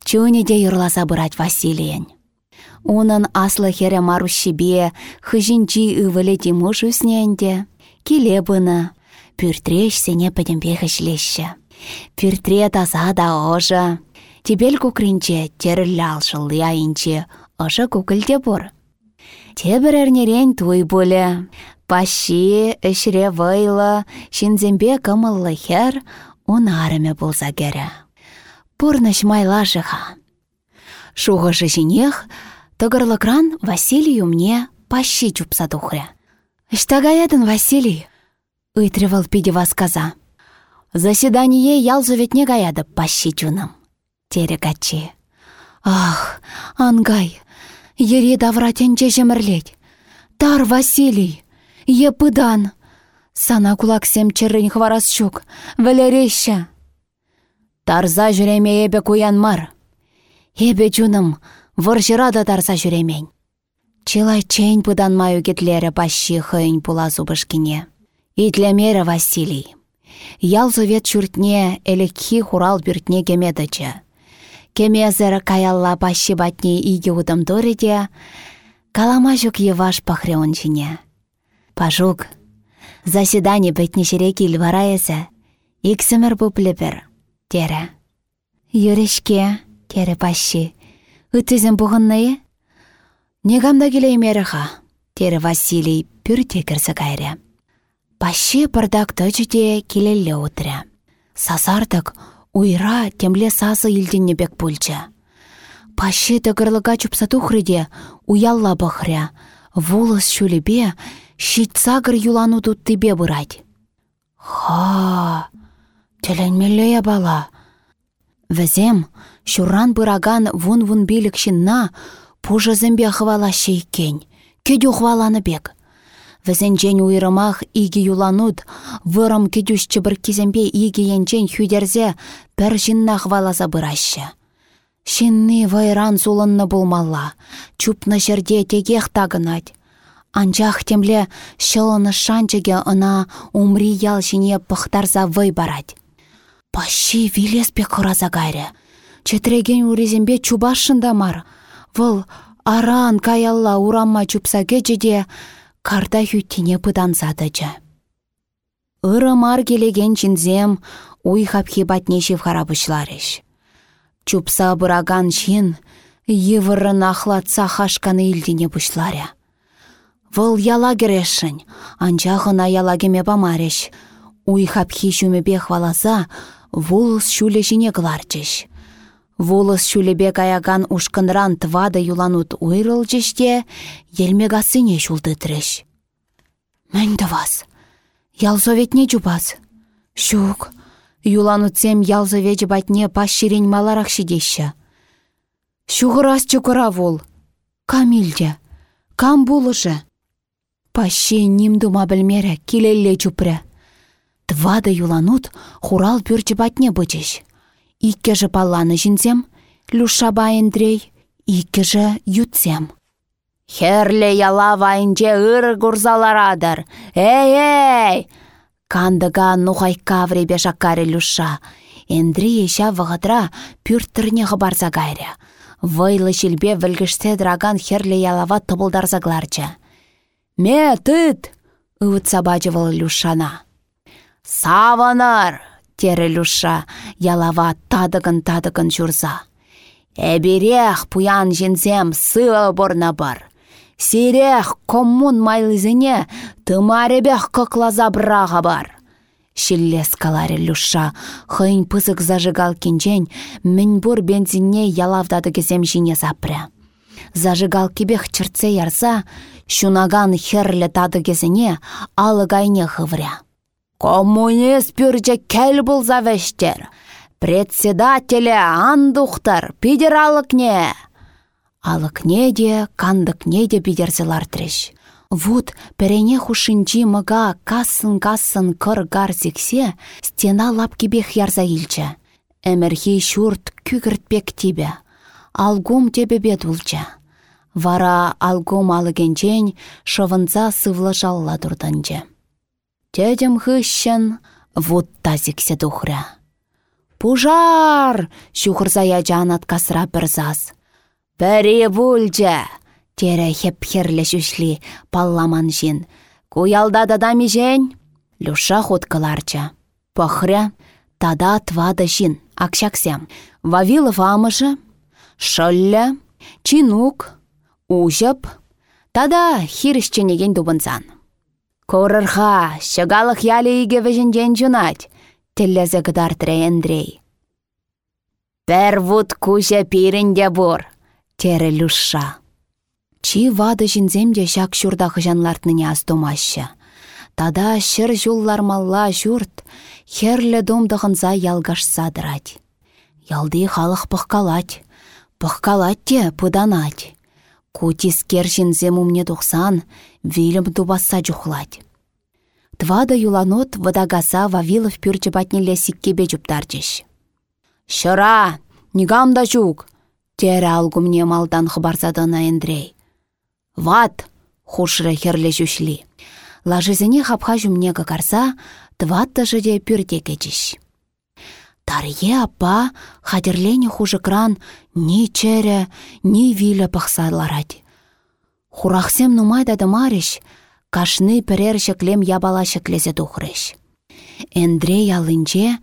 Speaker 1: Чуне де юрласа бұрать Василиен. Унын аслы хере марущебе, хыжинчи ывыле тимуш үсненде. Келе бұны, пүртреш сене пӹдембе хышлеші. Пүртре таза да ожа. Тебел кукринче терілі алшыл яйынче, ожа кукілде бұр. Тебір әрнерен туй боле. Паши, үшіре вайлы, шинзембе кымыллы хер, он арыме болса кере. Пурныш майлашыға. Шуғышы жинех, Тăгăрлăкран Василий умне пащи чупса тухря. Штагаядын Василий, ыйтрывал пиде сказа. Заседание ялзу ветне гаяды пащи чунам. Тере качи. Ах, ангай, ере давратенче жемірлет. Тар Василий, епыдан. Сана кулаксем черрень хварасчук, вәлереща. Тарза жүреме ебе мар. Ебе чуным, Выржыра да тарса жүремень. Чилай чейн пыдан маю кетлері пащи хыйн пула зубышкине. Итлемері Василий. Ял совет чуртне элекхи хурал бюртне кемедычы. Кемезір каялла пащи батне иге удым ториде, калама жүк еваш пахреон жіне. Пажук, заседание бетне шереки варайызы, иксімір бұпліпір, тере. Юрешке, тере пащи, Үттізім бұғыннайы? Негамда келеймеріға, тері Василий пүрте кірсі кайры. Паще пырдак төчіде келелі отыря. Сасардық уйра темле сасы елденне бек пульчы. Паще тігірліға чупса тухрыде уялла бұхря. Волос шулебе щитсагыр юлану туттыбе бұрать. Ха, теленмелле бала. Візем, Шуран бұраган вун-вун билік шинна, пужы зімбе хвала шейкен, кедю хваланы бек. Візенчен уйрымах игі юланут, вырым кедюш чыбыр кезембе игі енчен хюдерзе пір жинна хваласа бұрашы. Шинны вайран сулынны болмалла, чупны жерде тегех тагынать. Анчах темле шылыны шанчыге ына умри ял жіне пықтарза вай барать. Пащи вилес пек хураза гайры. Четреген урезембе чубашында мар. Вăл аран каялла урамма чупса кечеде карта хүттине пыдансадычы. Ыры мар келеген чинзем уй хапхи батнешев харабышларыш. Чупса бұраган чин, евырын ахлатса хашканы илдине бұшларя. Вăл яла керешшін, анчахына ялагеме бамареш. Уй хапхи шумебе хваласа, вулыс шулешіне кыларчыш. Волос шулебе каяган ушкынран твада юланут уйрыл жеште, елмегасыне шулды тіреш. Мән вас, ялзоветне жубас. Шук, юланутсем ялзовечі батне пас ширен маларақ шидеші. Шуғырас чукыра вол. Камилде, кам булыжы. Пащи нимдума білмері келелле чупры. Твады юланут хурал пүрчі батне бычыш. Иккежі палланы жінзем, люшаба Андрей, иккежі ютсем. Херле яла вайынче ыр гурзаларадыр. Эй-эй! Кандыга нухай кавребе шаккаре люша. Эндрей еша вғытра пүрттірне ғыбарза гайря. Вайлы шилбе вілгішсе драган херле ялава тыбылдарзагларча. Ме тыт! Үвіт сабачывал люшана. Саванар! Тері люша, ялава тадыгын-тадыгын журза. Эберех пуян жінзем сыва борна бар. Сирех коммун майлызыне тымаребех кыклаза брага бар. Шиллес каларе люша, хыйн пызык зажигал кинчен, мін бур бензинне ялавдады кезем жине запря. Зажигал кебех чыртсе ярса, шунаган херлі тады кезіне алы гайне хывря. Коммунист пюрче кәл бұл завештер. Председателе андухтар, пидералыкне. Алыкне де, кандыкне де пидерзелар треш. Вот перене хушинчи мыга кассын-кассын кыр гар зиксе, стена лапкебех ярза илчче. Әмірхи шурт күгіртпек тибе. Алгум тебе бет улча. Вара алгум алыгенчен шывынца сывлы жалла турданче. Тедем хыщен, вот тазиксе тухря. Пужар! Шухырзая жанат касра бірзас. Пәрі бульче! Тере хеп херлі жүшлі палламан жин. Куялда дадами жен? Люша кыларча. Пахря, тада твада жин, акшаксям. Вавилов амыжы, шылля, чинук, ужып, тада хирішченеген дубынсан. Корырха, шыгалық ялі иге вежінден жунать, тілләзі гыдартыры Андрей. Пәр вуд куша пирінде бұр, тері люша. Чи вады жінземде жак шурдағы жанлартныне астомашы. Тада шыр малла журт, херлі домдығынза ялгашса дырать. Ялды халық пықкалать, пықкалать те пыданать. Кутискер жінзем умне тухсан, вилім дубаса жухлать. Твада юланот вадагаса Вавилов пюрчі батнелі сиккебе жүптарчыш. Шыра, нигамда жук, тері алгумне малдан хыбарсадына Андрей. Ват, хушры херле жүшлі. Лажызыне хапха жүмне какарса, тватта жыде пюрте кечіш. Тарье апа хадерлене хужыкран ни чере, ни виле пахсаларать. Хурахсем нумайда мариш, кашны перер шеклем ябала шеклезе тухрыш. Эндрей алынче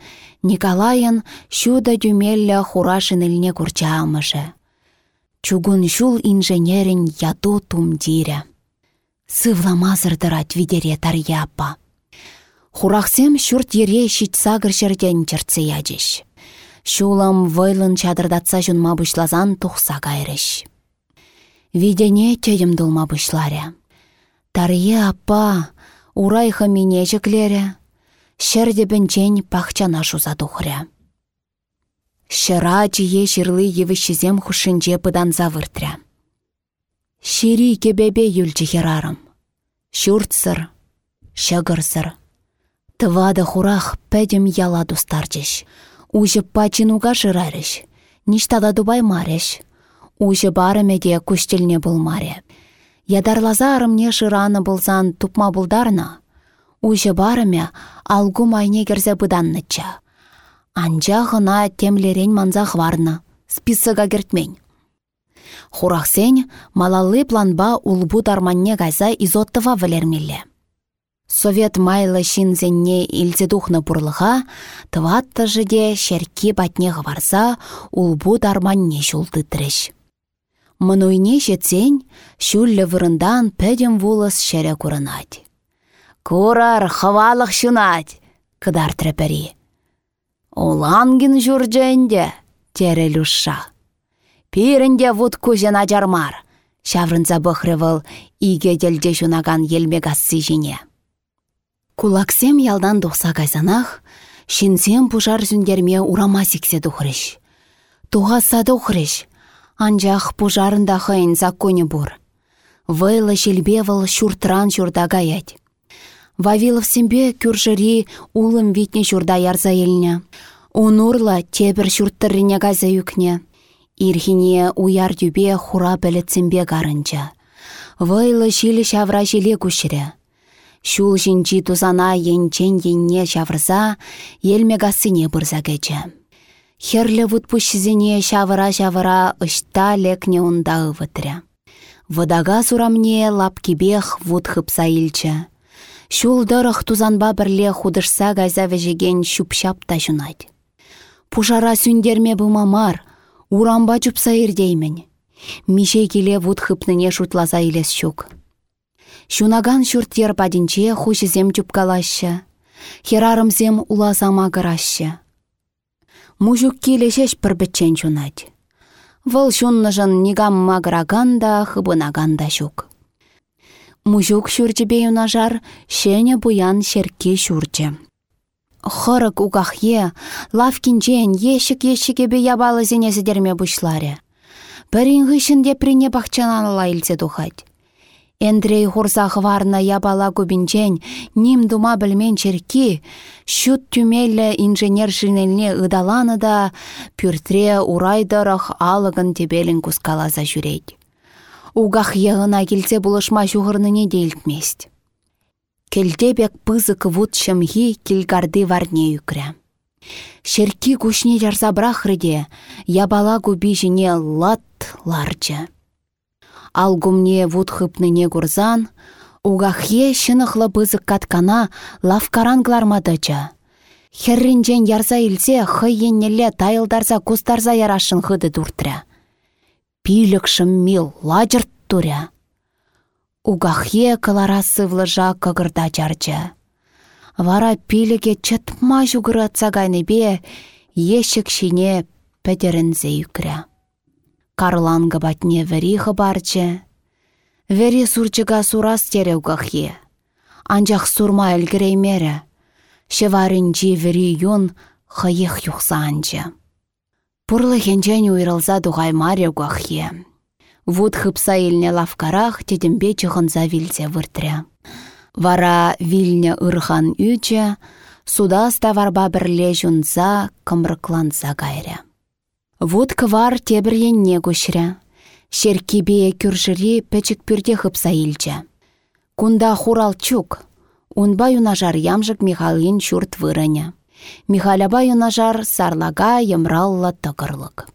Speaker 1: Николайын шуда дюмелля хурашын илне курчамышы. Чугун шул инженерин яту тумдире. Сывламазырдырать видере тарьяпа. Хурахсем шурт ере щит сагыр шерден чыртсы ядеш. Шулам вайлын чадырдатса жунма бұшлазан тухса кайрыш. Видене тедім дулма бұшларе. Тарье апа, урайха шердебінчен пахчана шуза тухря. Шыра жие жирлы евішізем хушинче пыдан завыртря. Шири кебебе юлчы херарым. Шуртсыр, шығырсыр. Тывады хурах пәдім яла дустарчыш. Ужы пачынуға жырарыш. Ништада дубай мареш. Ужы барымеде күштілне маре. Ядарлаза арымне шыраны бұлзан тупма бұлдарна. Ужы барыме алгу майне керзе бұданныча. Анча ғына темлерен манзақ варны. Списыға кертмен. Хурахсен малалы планба улбу дарманне гайса изоттыва вілермелі. Совет майлы шинзенне илзедухны бурлыға, тыватты жыде шерки батне варса улбу дарманне тіріш. Мынуйне жетсен, шүллі вырындан пәдем вулыс шәрі курынать. Курар хвалық шунать, кыдар трәпәрі. Олангин жүрдженде, тері люша. Пирінде вуд күжен ажармар, шаврынса бұхрывыл иге делде жунаган елмегассы жіне. Кулаксем ялдан тухса кайсанах, шинсем пужар зүндерме урама сиксе тухрыш. Тухаса тухрыш, анжақ пужарында хыйын законе бур. Вайлы шелбевыл шуртран шурда гаять. Вавилов сембе күржіри улым витне журда ярза еліне. Унурла тебір шүрттіріне газа юкне. Ирхине уяр дюбе хура білітсембе гарынча. Вайлы шилі шавра күшірі. Шул жинчи тузана енчен енне шаврза, елме гассыне бұрза кече. Херлі вұтпұшізіне шавыра-шавыра ұшта лекне унда ывытря. Вадага сурамне лапкебех вуд хыпса илчі. Шул дырых тузанба бірле худышса гайза вежеген шупшап та жунать. Пужара сүндерме бұмамар, урамба чупса ирдеймін. Мише келе вуд хыпныне шутласа илес шук. Шунаган шуртер падинче хушизем чупкалашы. Херарымзем улазама гыраща. Мужук келешеш пірбітчен чунать. Вăл çуннышын нигам магыраганда хыбынаганда çук. Мужук çурчепе юнашар шене буян шерке çурчче. Хырык угахе, лавкинчен ешік-ешікебе ябалы зенесі дерме бұшларе. Бірін ғышын деприне бақчананла илсе тухать. Эндрей хурсах варна ябала губинчен ним дума білмен черки, шут тюмелле инженер шинелне ыдаланы да пюртре урайдырах алығын тебелін кускалаза жүрейд. Угах еғына келсе бұлышма жуғырныне дейлтмест. Келдебек пызык вуд шымхи килгарды варне юкря. Шерки кушне жарса брахрыде, ябала жіне лат ларчы. Ал гумне вуд хыпныне гурзан, угахе шынықлы пызык каткана лавкаран глармадыча. Херринжен ярса илсе хы еннелле тайылдарса кустарса ярашын хыды дуртря. Пилік мил ладжырт туря. Угахе кылара сывлыжа кыгырда чарчы. Вара пиліге чытма жүгіратса бе, ешік шине пәдерінзе юкря. Карланғы батне вәрі барчы. Вәри сурчыға сурас тере угахе. Анжақ сурма әлгіреймері. Шеварынчи вәри юн хыйық юқса анчы. Пұрлы хенчен уйрылза дуғаймаре угахе. Вуд хыпса илне лавкарах тедембе чығынза вилсе выртря. Вара вилне ырхан үче, суда ставарба бірле жүнза кымрыкланса кайря. Вуд квар тебір енне күшірі. Шеркебе күршіре пәчік пүрде хыпса илче. Кунда хуралчук, унба юнажар ямжык Михайлин шурт вырыня. Михаляба юнажар сарлага ямралла тăкăрлык.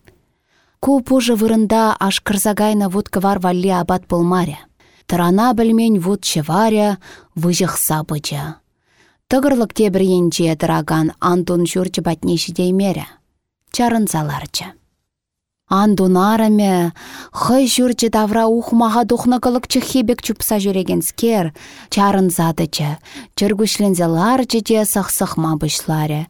Speaker 1: Ку пужы вырында ашкырзагайна вуд кывар валли абат пулмаря. Тырана білмен вуд чеваря, выжық сабыча. Тыгырлык тебір тыраган антун шурчы батнеші. Чарын заларча. Андунараме, хый жүрчі тавра ухмаға духны кылыкчы хебек чупса скер, чарын задычы, чыргушлензе ларчы те сықсықма бұшларе.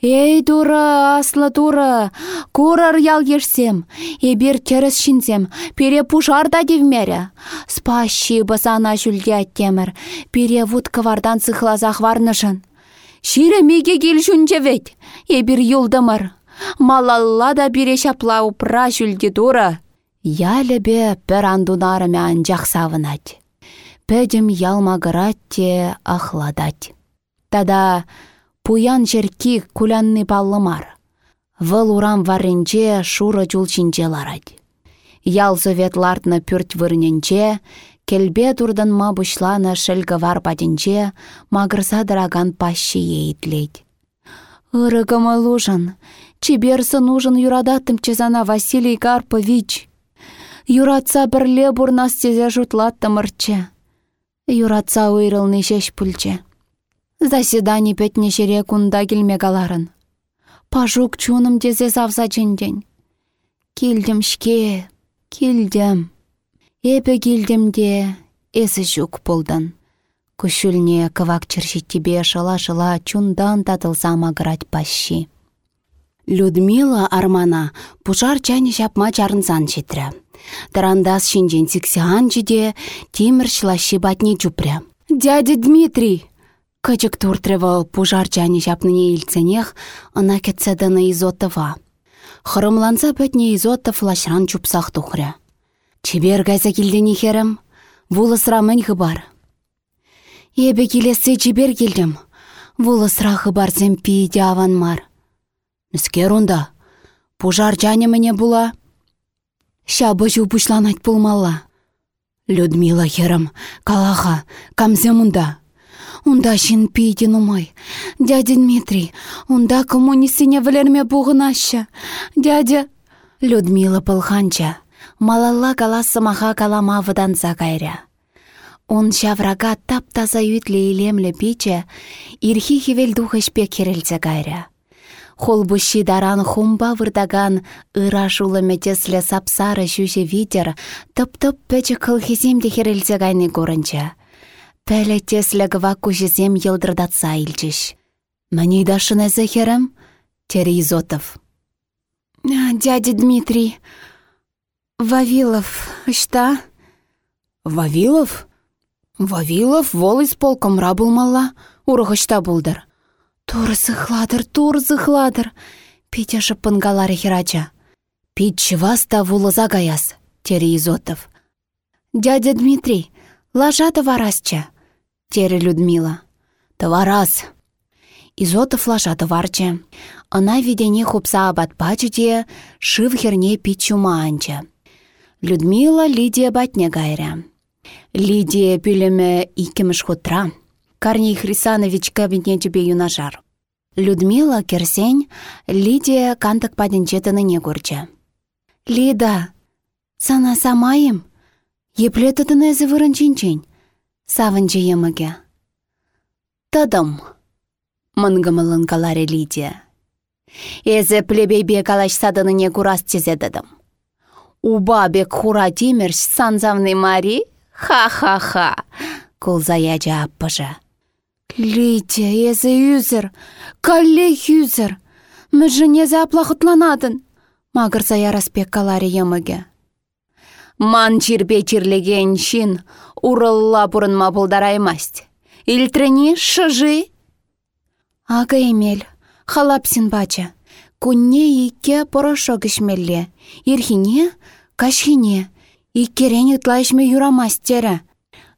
Speaker 1: Эй, дура, аслы дура, курар ял ешсем, ебір теріс шинзем, пере пушарда девмере. Спасибо сана жүлде аттемір, пере вуд кавардан сықлазақ варнышын. Шире меге кел жүнче вет, ебір юлдымыр. Малалла да бире шапла упра жүлде дура. Ялебе пір анжақ савынать. Пәдім ялмагырат те ахладать. Тада пуян жерки кулянны баллымар. Вăл урам варринче шуры чулчинче ларать. Ял совет лартны пүрт вырненче, келбе турдан ма бұшланы шелгі вар падінче, мағырса дыраган пащи ейтлейд. Ырыгымы лужын, Чеберсы нужен юрадатым чезана Василий Карпович. Юратса бірле бурнас тезе жұтлаттымырчы. Юратса уйрылны шеш пүлче. Заседани петне шере кунда аларын. Пажук чуным тезе завза ченден. Келдім шке, келдім. Эпе келдім де, эсі жүк болдан. Күшілне кывак тебе шыла-шыла чундан татылса магырать пащи. Людмила армана пушар чайны çапма чарынсан çитрӗ. Тарандас шинчен сиксиан чиде тимір шлащи батне чупря. Дядя Дмитрий! Кычык туртревал пужар чайны çапныне илтсенех, ына кетседіні изотыва. Хырымланса пөтне изотов лашран чупсах тухря. Чебер гайса килдені херім, вулысра мӹнь хыбар. Ебе келесе жібер келдім. Вулысрахы барзем пейде аван мар. Нүскер онда. Пужар жане міне була. Шабы жу бұшланайт пулмалла. Людмила херім, калаха, камзе мұнда. Унда шин пейден умай. Дядя Дмитрий, унда коммунисине вілерме бұғынашы. Дядя... Людмила пылханча. Малалла каласы маха калама выданса кайря. Он шаврага тап-таза ютле илемле пиче, ирхи хевел духышпе кайря. Холбущи даран хумба вырдаган ыра шулыметесле сапсары шүше витер тып-тып пәчі кылхизем де херелсе кайны көрінче. Пәлі теслі гыва күшізем елдырдатса илчіш. Мәне дашын әзі? Тері Изотов. Дядя Дмитрий, Вавилов, что? Вавилов? Вавилов вол исполкомра булмалла, урғышта булдыр. Тур зыхладыр, тур зыхладыр. Петя шыппынгалары херача. Пит чываста вулыза гаяс, тері Изотов. Дядя Дмитрий, лажа варасча, тері Людмила. Товарас. Изотов лажа товарча. Ына видене хупса абатпачы де, шыв херне пит чумаанча. Людмила Лидия батне гайря. Лидия піліме икеміш хутра. Корней Хрисанович кабинетчебе юнашар. Людмила керсень, Лидия кантак паденчетіні көрчі. Лида, сана самайым? Еплетітіні әзі вырынчинчен. Савынчы еміге. Тадым. Мынгымылын каларе Лидия. Эзі плебейбе калаш садыныне курас тезедідім. Уба бек хура темірш санзавны мари? Ха-ха-ха! Кулзаячы аппыжа. Лидия, езі юзір, калле юзір. Мүжін езі аплақытланадын. Мағырза яраспек калари еміге. Ман чирбе чирлеген шин, урылла бұрынма бұлдараймаст. Илтрені шыжы? Ага емел, халапсин бача. Кунне икке порошок ішмелле. Ирхине, кашхине. Иккерен ютлайшме юрамастері.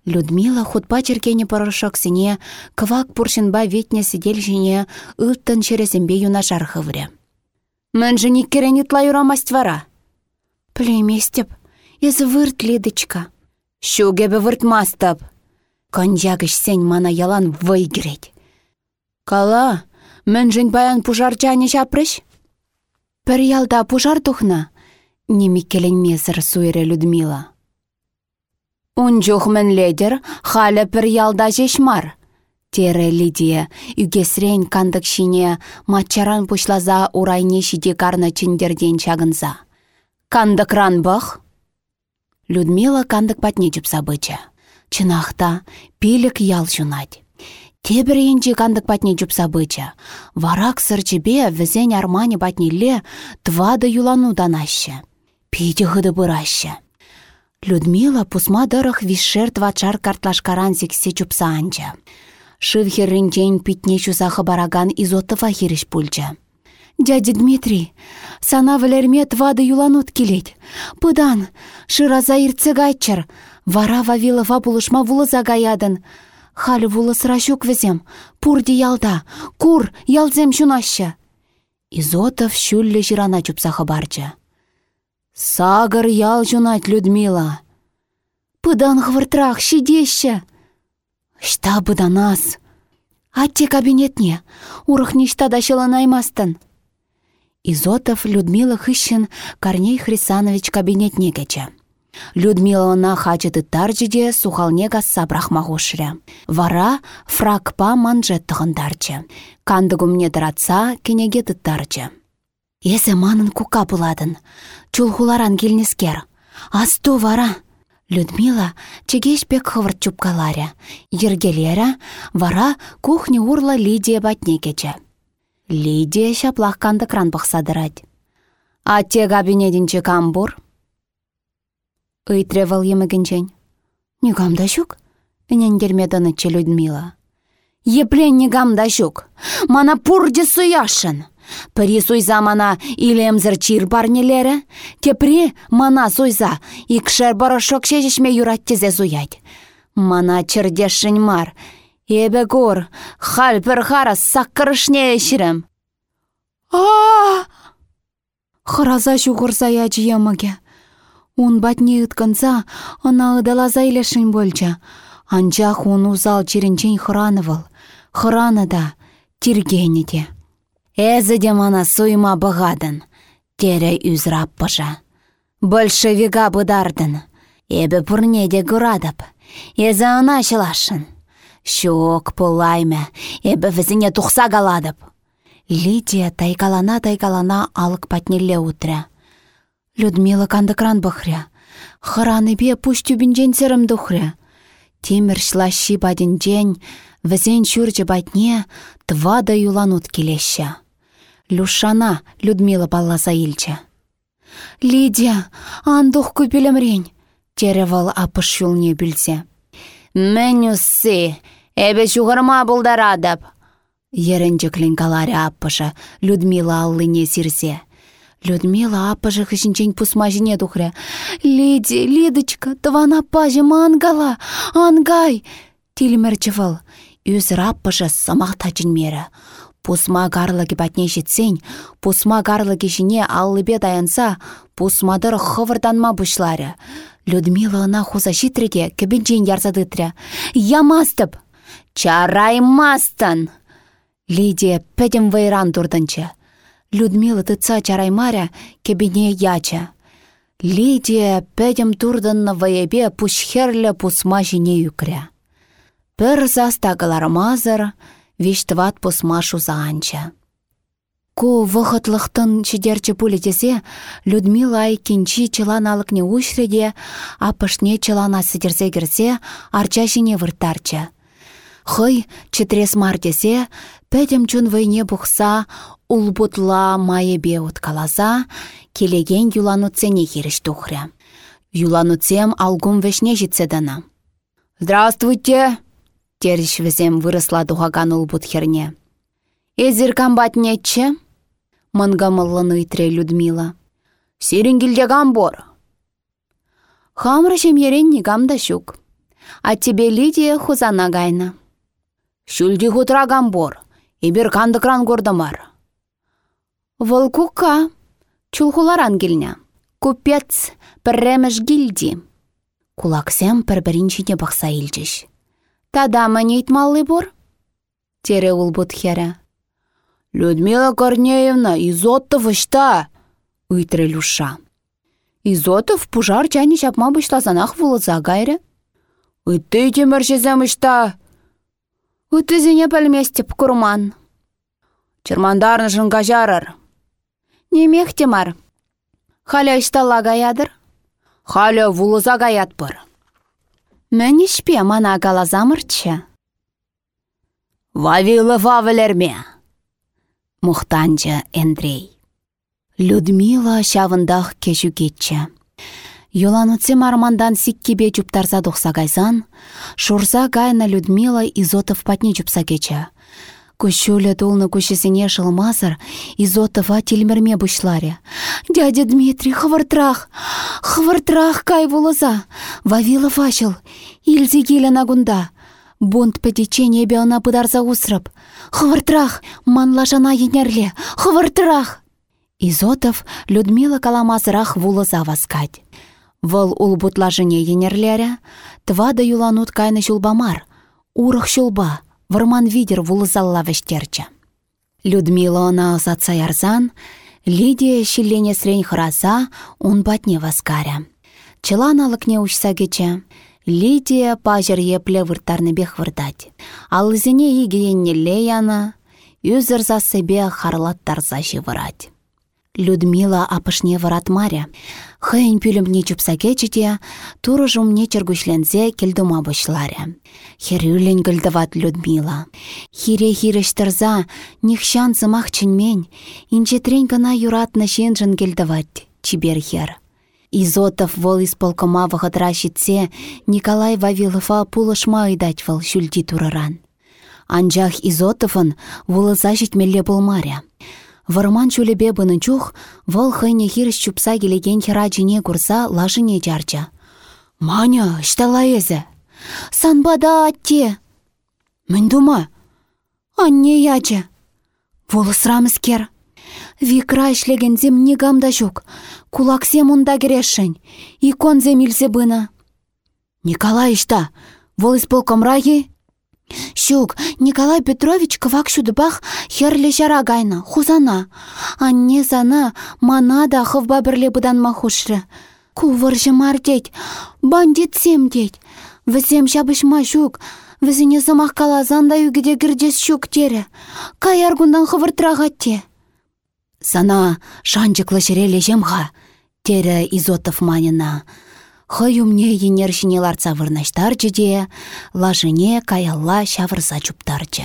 Speaker 1: Людмила хутпа черкене порошоксене, квак пуршинба ветне сиделшине ыттын чересембе юнашар хывре. Мӹнжӹ никкерен ютла юрамасть вара. Племестеп, езі вырт ледычка. Щугебе выртмастып. Конжагыш сень мана ялан вайгреть. Кала, мӹнжӹн паян пужарчане çапрыш? Пір ялда пужар тухна, немиккелен мезір суйре Людмила. Унчух мін ледер, халі пір ялда жешмар. Тере Лидия, үгесрен кандык шине, матчаран пушлаза урайне шиде карна чіндерден чагынса. Кандык ран бұх? Людмила кандык патне чупса быча. Чынахта, пилік ял жунать. Тебір енче кандык патне. Варак сырчебе візен армани патнелле твады юлану данашы. Пиде хыды бұрашы. Людмила пусма дырых вишер твачар картлашкаран зексе чупса анча. Шыв херринчен питне чусахы бараган изотова хириш пульча. Дядя Дмитрий, сана вілерме твады юланут келет. Пыдан, шыраза иртсе гайчыр, вара Вавилова булышма вулыза гаядын. Халі вулысыра шук візем, пурди ялда, кур, ялзем шунашы. Изотов шүллі жирана чупсахы барча. Сагыр ял жунать Людмила. Пыдан хвыртрах шидеща. Шта нас. Атте кабинетне, урых ништа наймастын. Изотов Людмила хыщен Корней Хрисанович кабинетне кече. Людмила она хачыты таржиде сухалне гасса брахмахушря. Вара фракпа манжет тығындарчы. Кандыгумне дыратса кенеге тыттарчы. Эсі манын кука буладын. Чулхуларан келнескер. Асту вара. Людмила чегеш пек хывырт чупкаларя. Ергелера, вара кухня урла Лидия батне кече. Лидия шаплах канды кран бақсадырать. А те кабинетінче камбур? Ыйтре вăл емігінчен. Нигамда щук? Іненгермедонычче Людмила. Еплен нигамда щук. Мана пурде суяшын. Пірі суйза мана илемзір чир барнелері, тепре мана суйза икшер барашок шешешме юраттезе зуять. Мана чердешшін мар, Эбе гор, хал бір хара саққырышне ешірім.
Speaker 2: а Хыраза жуғырса ямаге. Он батне ытканса, ына ыдалаза илешін болча. Анчах он узал черенчен хыранывал. Хыраны да, тиргені де.
Speaker 1: Әзі де мана суйма бұғадын. Тере үзрап пыжа. Большевига бұдардын. Эбі пұрне де гурадып. Эзі ана шылашын. Шок пулайме, эбі візіне тұқса галадып.
Speaker 2: Лидия тайкалана-тайкалана алық патнелле утря. Людмила кандыкран бұхря. Хыраны бе пуш тюбінжен сірім дұхря. Темір шлащи бадінжен, візен шүрчі батне твада юланут келеші. Люшана Людмила балласа илчі. Лидия, андух күпелімрен, теревал апыш юлне білсе.
Speaker 1: Мәнюссы, әбе шуғырма бұлдарадып.
Speaker 2: Ерінжіклін каларе апышы Людмила аллыне сирсе. Людмила апыжы хышинчен пусмажине тухря. Лиди, Лидочка, твана пажы мангала, ангай! Тилмерчевал. Үзір апыжы самақта жінмері. Пусма гарлыги батне жетсен, пусма гарлыги жіне аллыбе таянса, пусмадыр хывырданма бұшлары. Людмила ына хуза житреде кебенжен ярзадытря. Ямастып!
Speaker 1: Чараймастын!
Speaker 2: Лидия пәдім вайран турдынчы. Людмила тыца чараймаря кебене яча. Лидия пәдім турдынны вайебе пушхерлі пусма жіне юкря. Пір застағылар мазыр, виштват пусма шузанча. Ку вăхăтлăхтын çидерчче пулетесе Людмила айкенчи чылан алыкне ушреде, апышне чылана сідерсе кірсе, арча çине вырттарча. Хый читрес мартесе, пәтем чун войне бұқса, улбутла майебе уткаласа, келеген юлануцене хиріш тухря. Юлануцем алгум вешне житседана.
Speaker 1: «Здравствуйте!»
Speaker 2: Теріш візем вырысла духаган улбут херне.
Speaker 1: «Эзір камбатнетче?»
Speaker 2: Мангамыллыны итре Людмила.
Speaker 1: «Сиренгілде гамбор!»
Speaker 2: Хамры жемерен негамда щук. А тебе Лидия хузана гайна.
Speaker 1: Шүлді гамбор, ибір кандыкран гордамар.
Speaker 2: Волкука, чулхуларан келня. Купец, пірремеш гильди. Кулаксем пір-бірінчіне бақса илчіш.
Speaker 1: Тада мені итмаллы бор?
Speaker 2: Тере улбут хері.
Speaker 1: Людмила Корнеевна, Изотов ышта!
Speaker 2: Үйтірі Люша.
Speaker 1: Изотов пужар чайны шапма бұшлазанақ вулыза гайры. Үтті теміршезем ышта!
Speaker 2: Үтізіне пәлместіп курман.
Speaker 1: Чермандарны жынға жарыр.
Speaker 2: Немех темар. Халя ыштала гаядыр?
Speaker 1: Халя вулыза гаят бір.
Speaker 2: Мен ішпе мана галазамырчы.
Speaker 1: Вавилы вавылерме.
Speaker 2: Мухтанчы Эндрей. Людмила шавындах кешу кетчі. Йолануцем армандан сиккебе чуптарса дұқса гайзан, шурса гайна Людмила Изотов патне чупса кечі. Күшулі тулны күшесіне шылмазыр, Изотова телмірме бұшларе. Дядя Дмитрий, хывыртрах, хывыртрах кай вулыза. Вавилов ашыл, илзе келі нагунда. Бунт пәтечен ебе ана пыдарса усрып. Хывыртрах, манлашана енерле, хывыртрах. Изотов Людмила каламазырах вулыза васкать. Вăл улбутлашыне енерлері, твада юланут кайны çулбамар, урых çулба, вырман видер вулызалла вештерчче. Людмила ына ысатса ярзан, Лидия шиллене срен хыраса, он батне васкаря. Чылан алыкне учса кече, Лидия пажыр епле выртарны бех вырдать. Алызене игиеннелле яна, үзір за себе харлаттарса живырать. Людмила апышне варатмаря. Хăйн пӱлӹмне чупса кечете, туры жумне чергушленсе келдума бұшларя. Херюлен гүлдыват Людмила. Хире хирештірза, нихшан сымақ чынмен, инчетрен кына юратны шенжін келдыват, чибер хер. Изотов вол исполкома вғытра щитсе Николай Вавилова пулышма ыдать вăл çүлти турыран. Анчах Изотовын вулыза житмелле булмаря. Варман чулебе чух, вăл хăйне хирш чупса келеген хера жине курса лашыне чарча.
Speaker 1: Маня, штала эзі.
Speaker 2: Санбада атте. Мін дума. Анне ячы. Волысрамыз кер. Викра ишлегензем негамда жүк. Кулаксем унда керешшін. Иконзем илсе бына. Николай ишта, вол исполкомраги? Щук, Николай Петрович кывак шудыбах херле жара гайна, хузана. Анне зана манада хывба бірле бұдан махушры. Кувыржы мардеть, бандитсем деть. Візем жабышма жүк, візіне замақ калазанда үгіде гірдес щук тере. Кай аргундан хывыртрағатте.
Speaker 1: Сана шанчыклы шереле жемха, тере Изотов манина. Хый умне енер шинеларца вырнаштарчы де, лашыне каялла шавырса чуптарчы.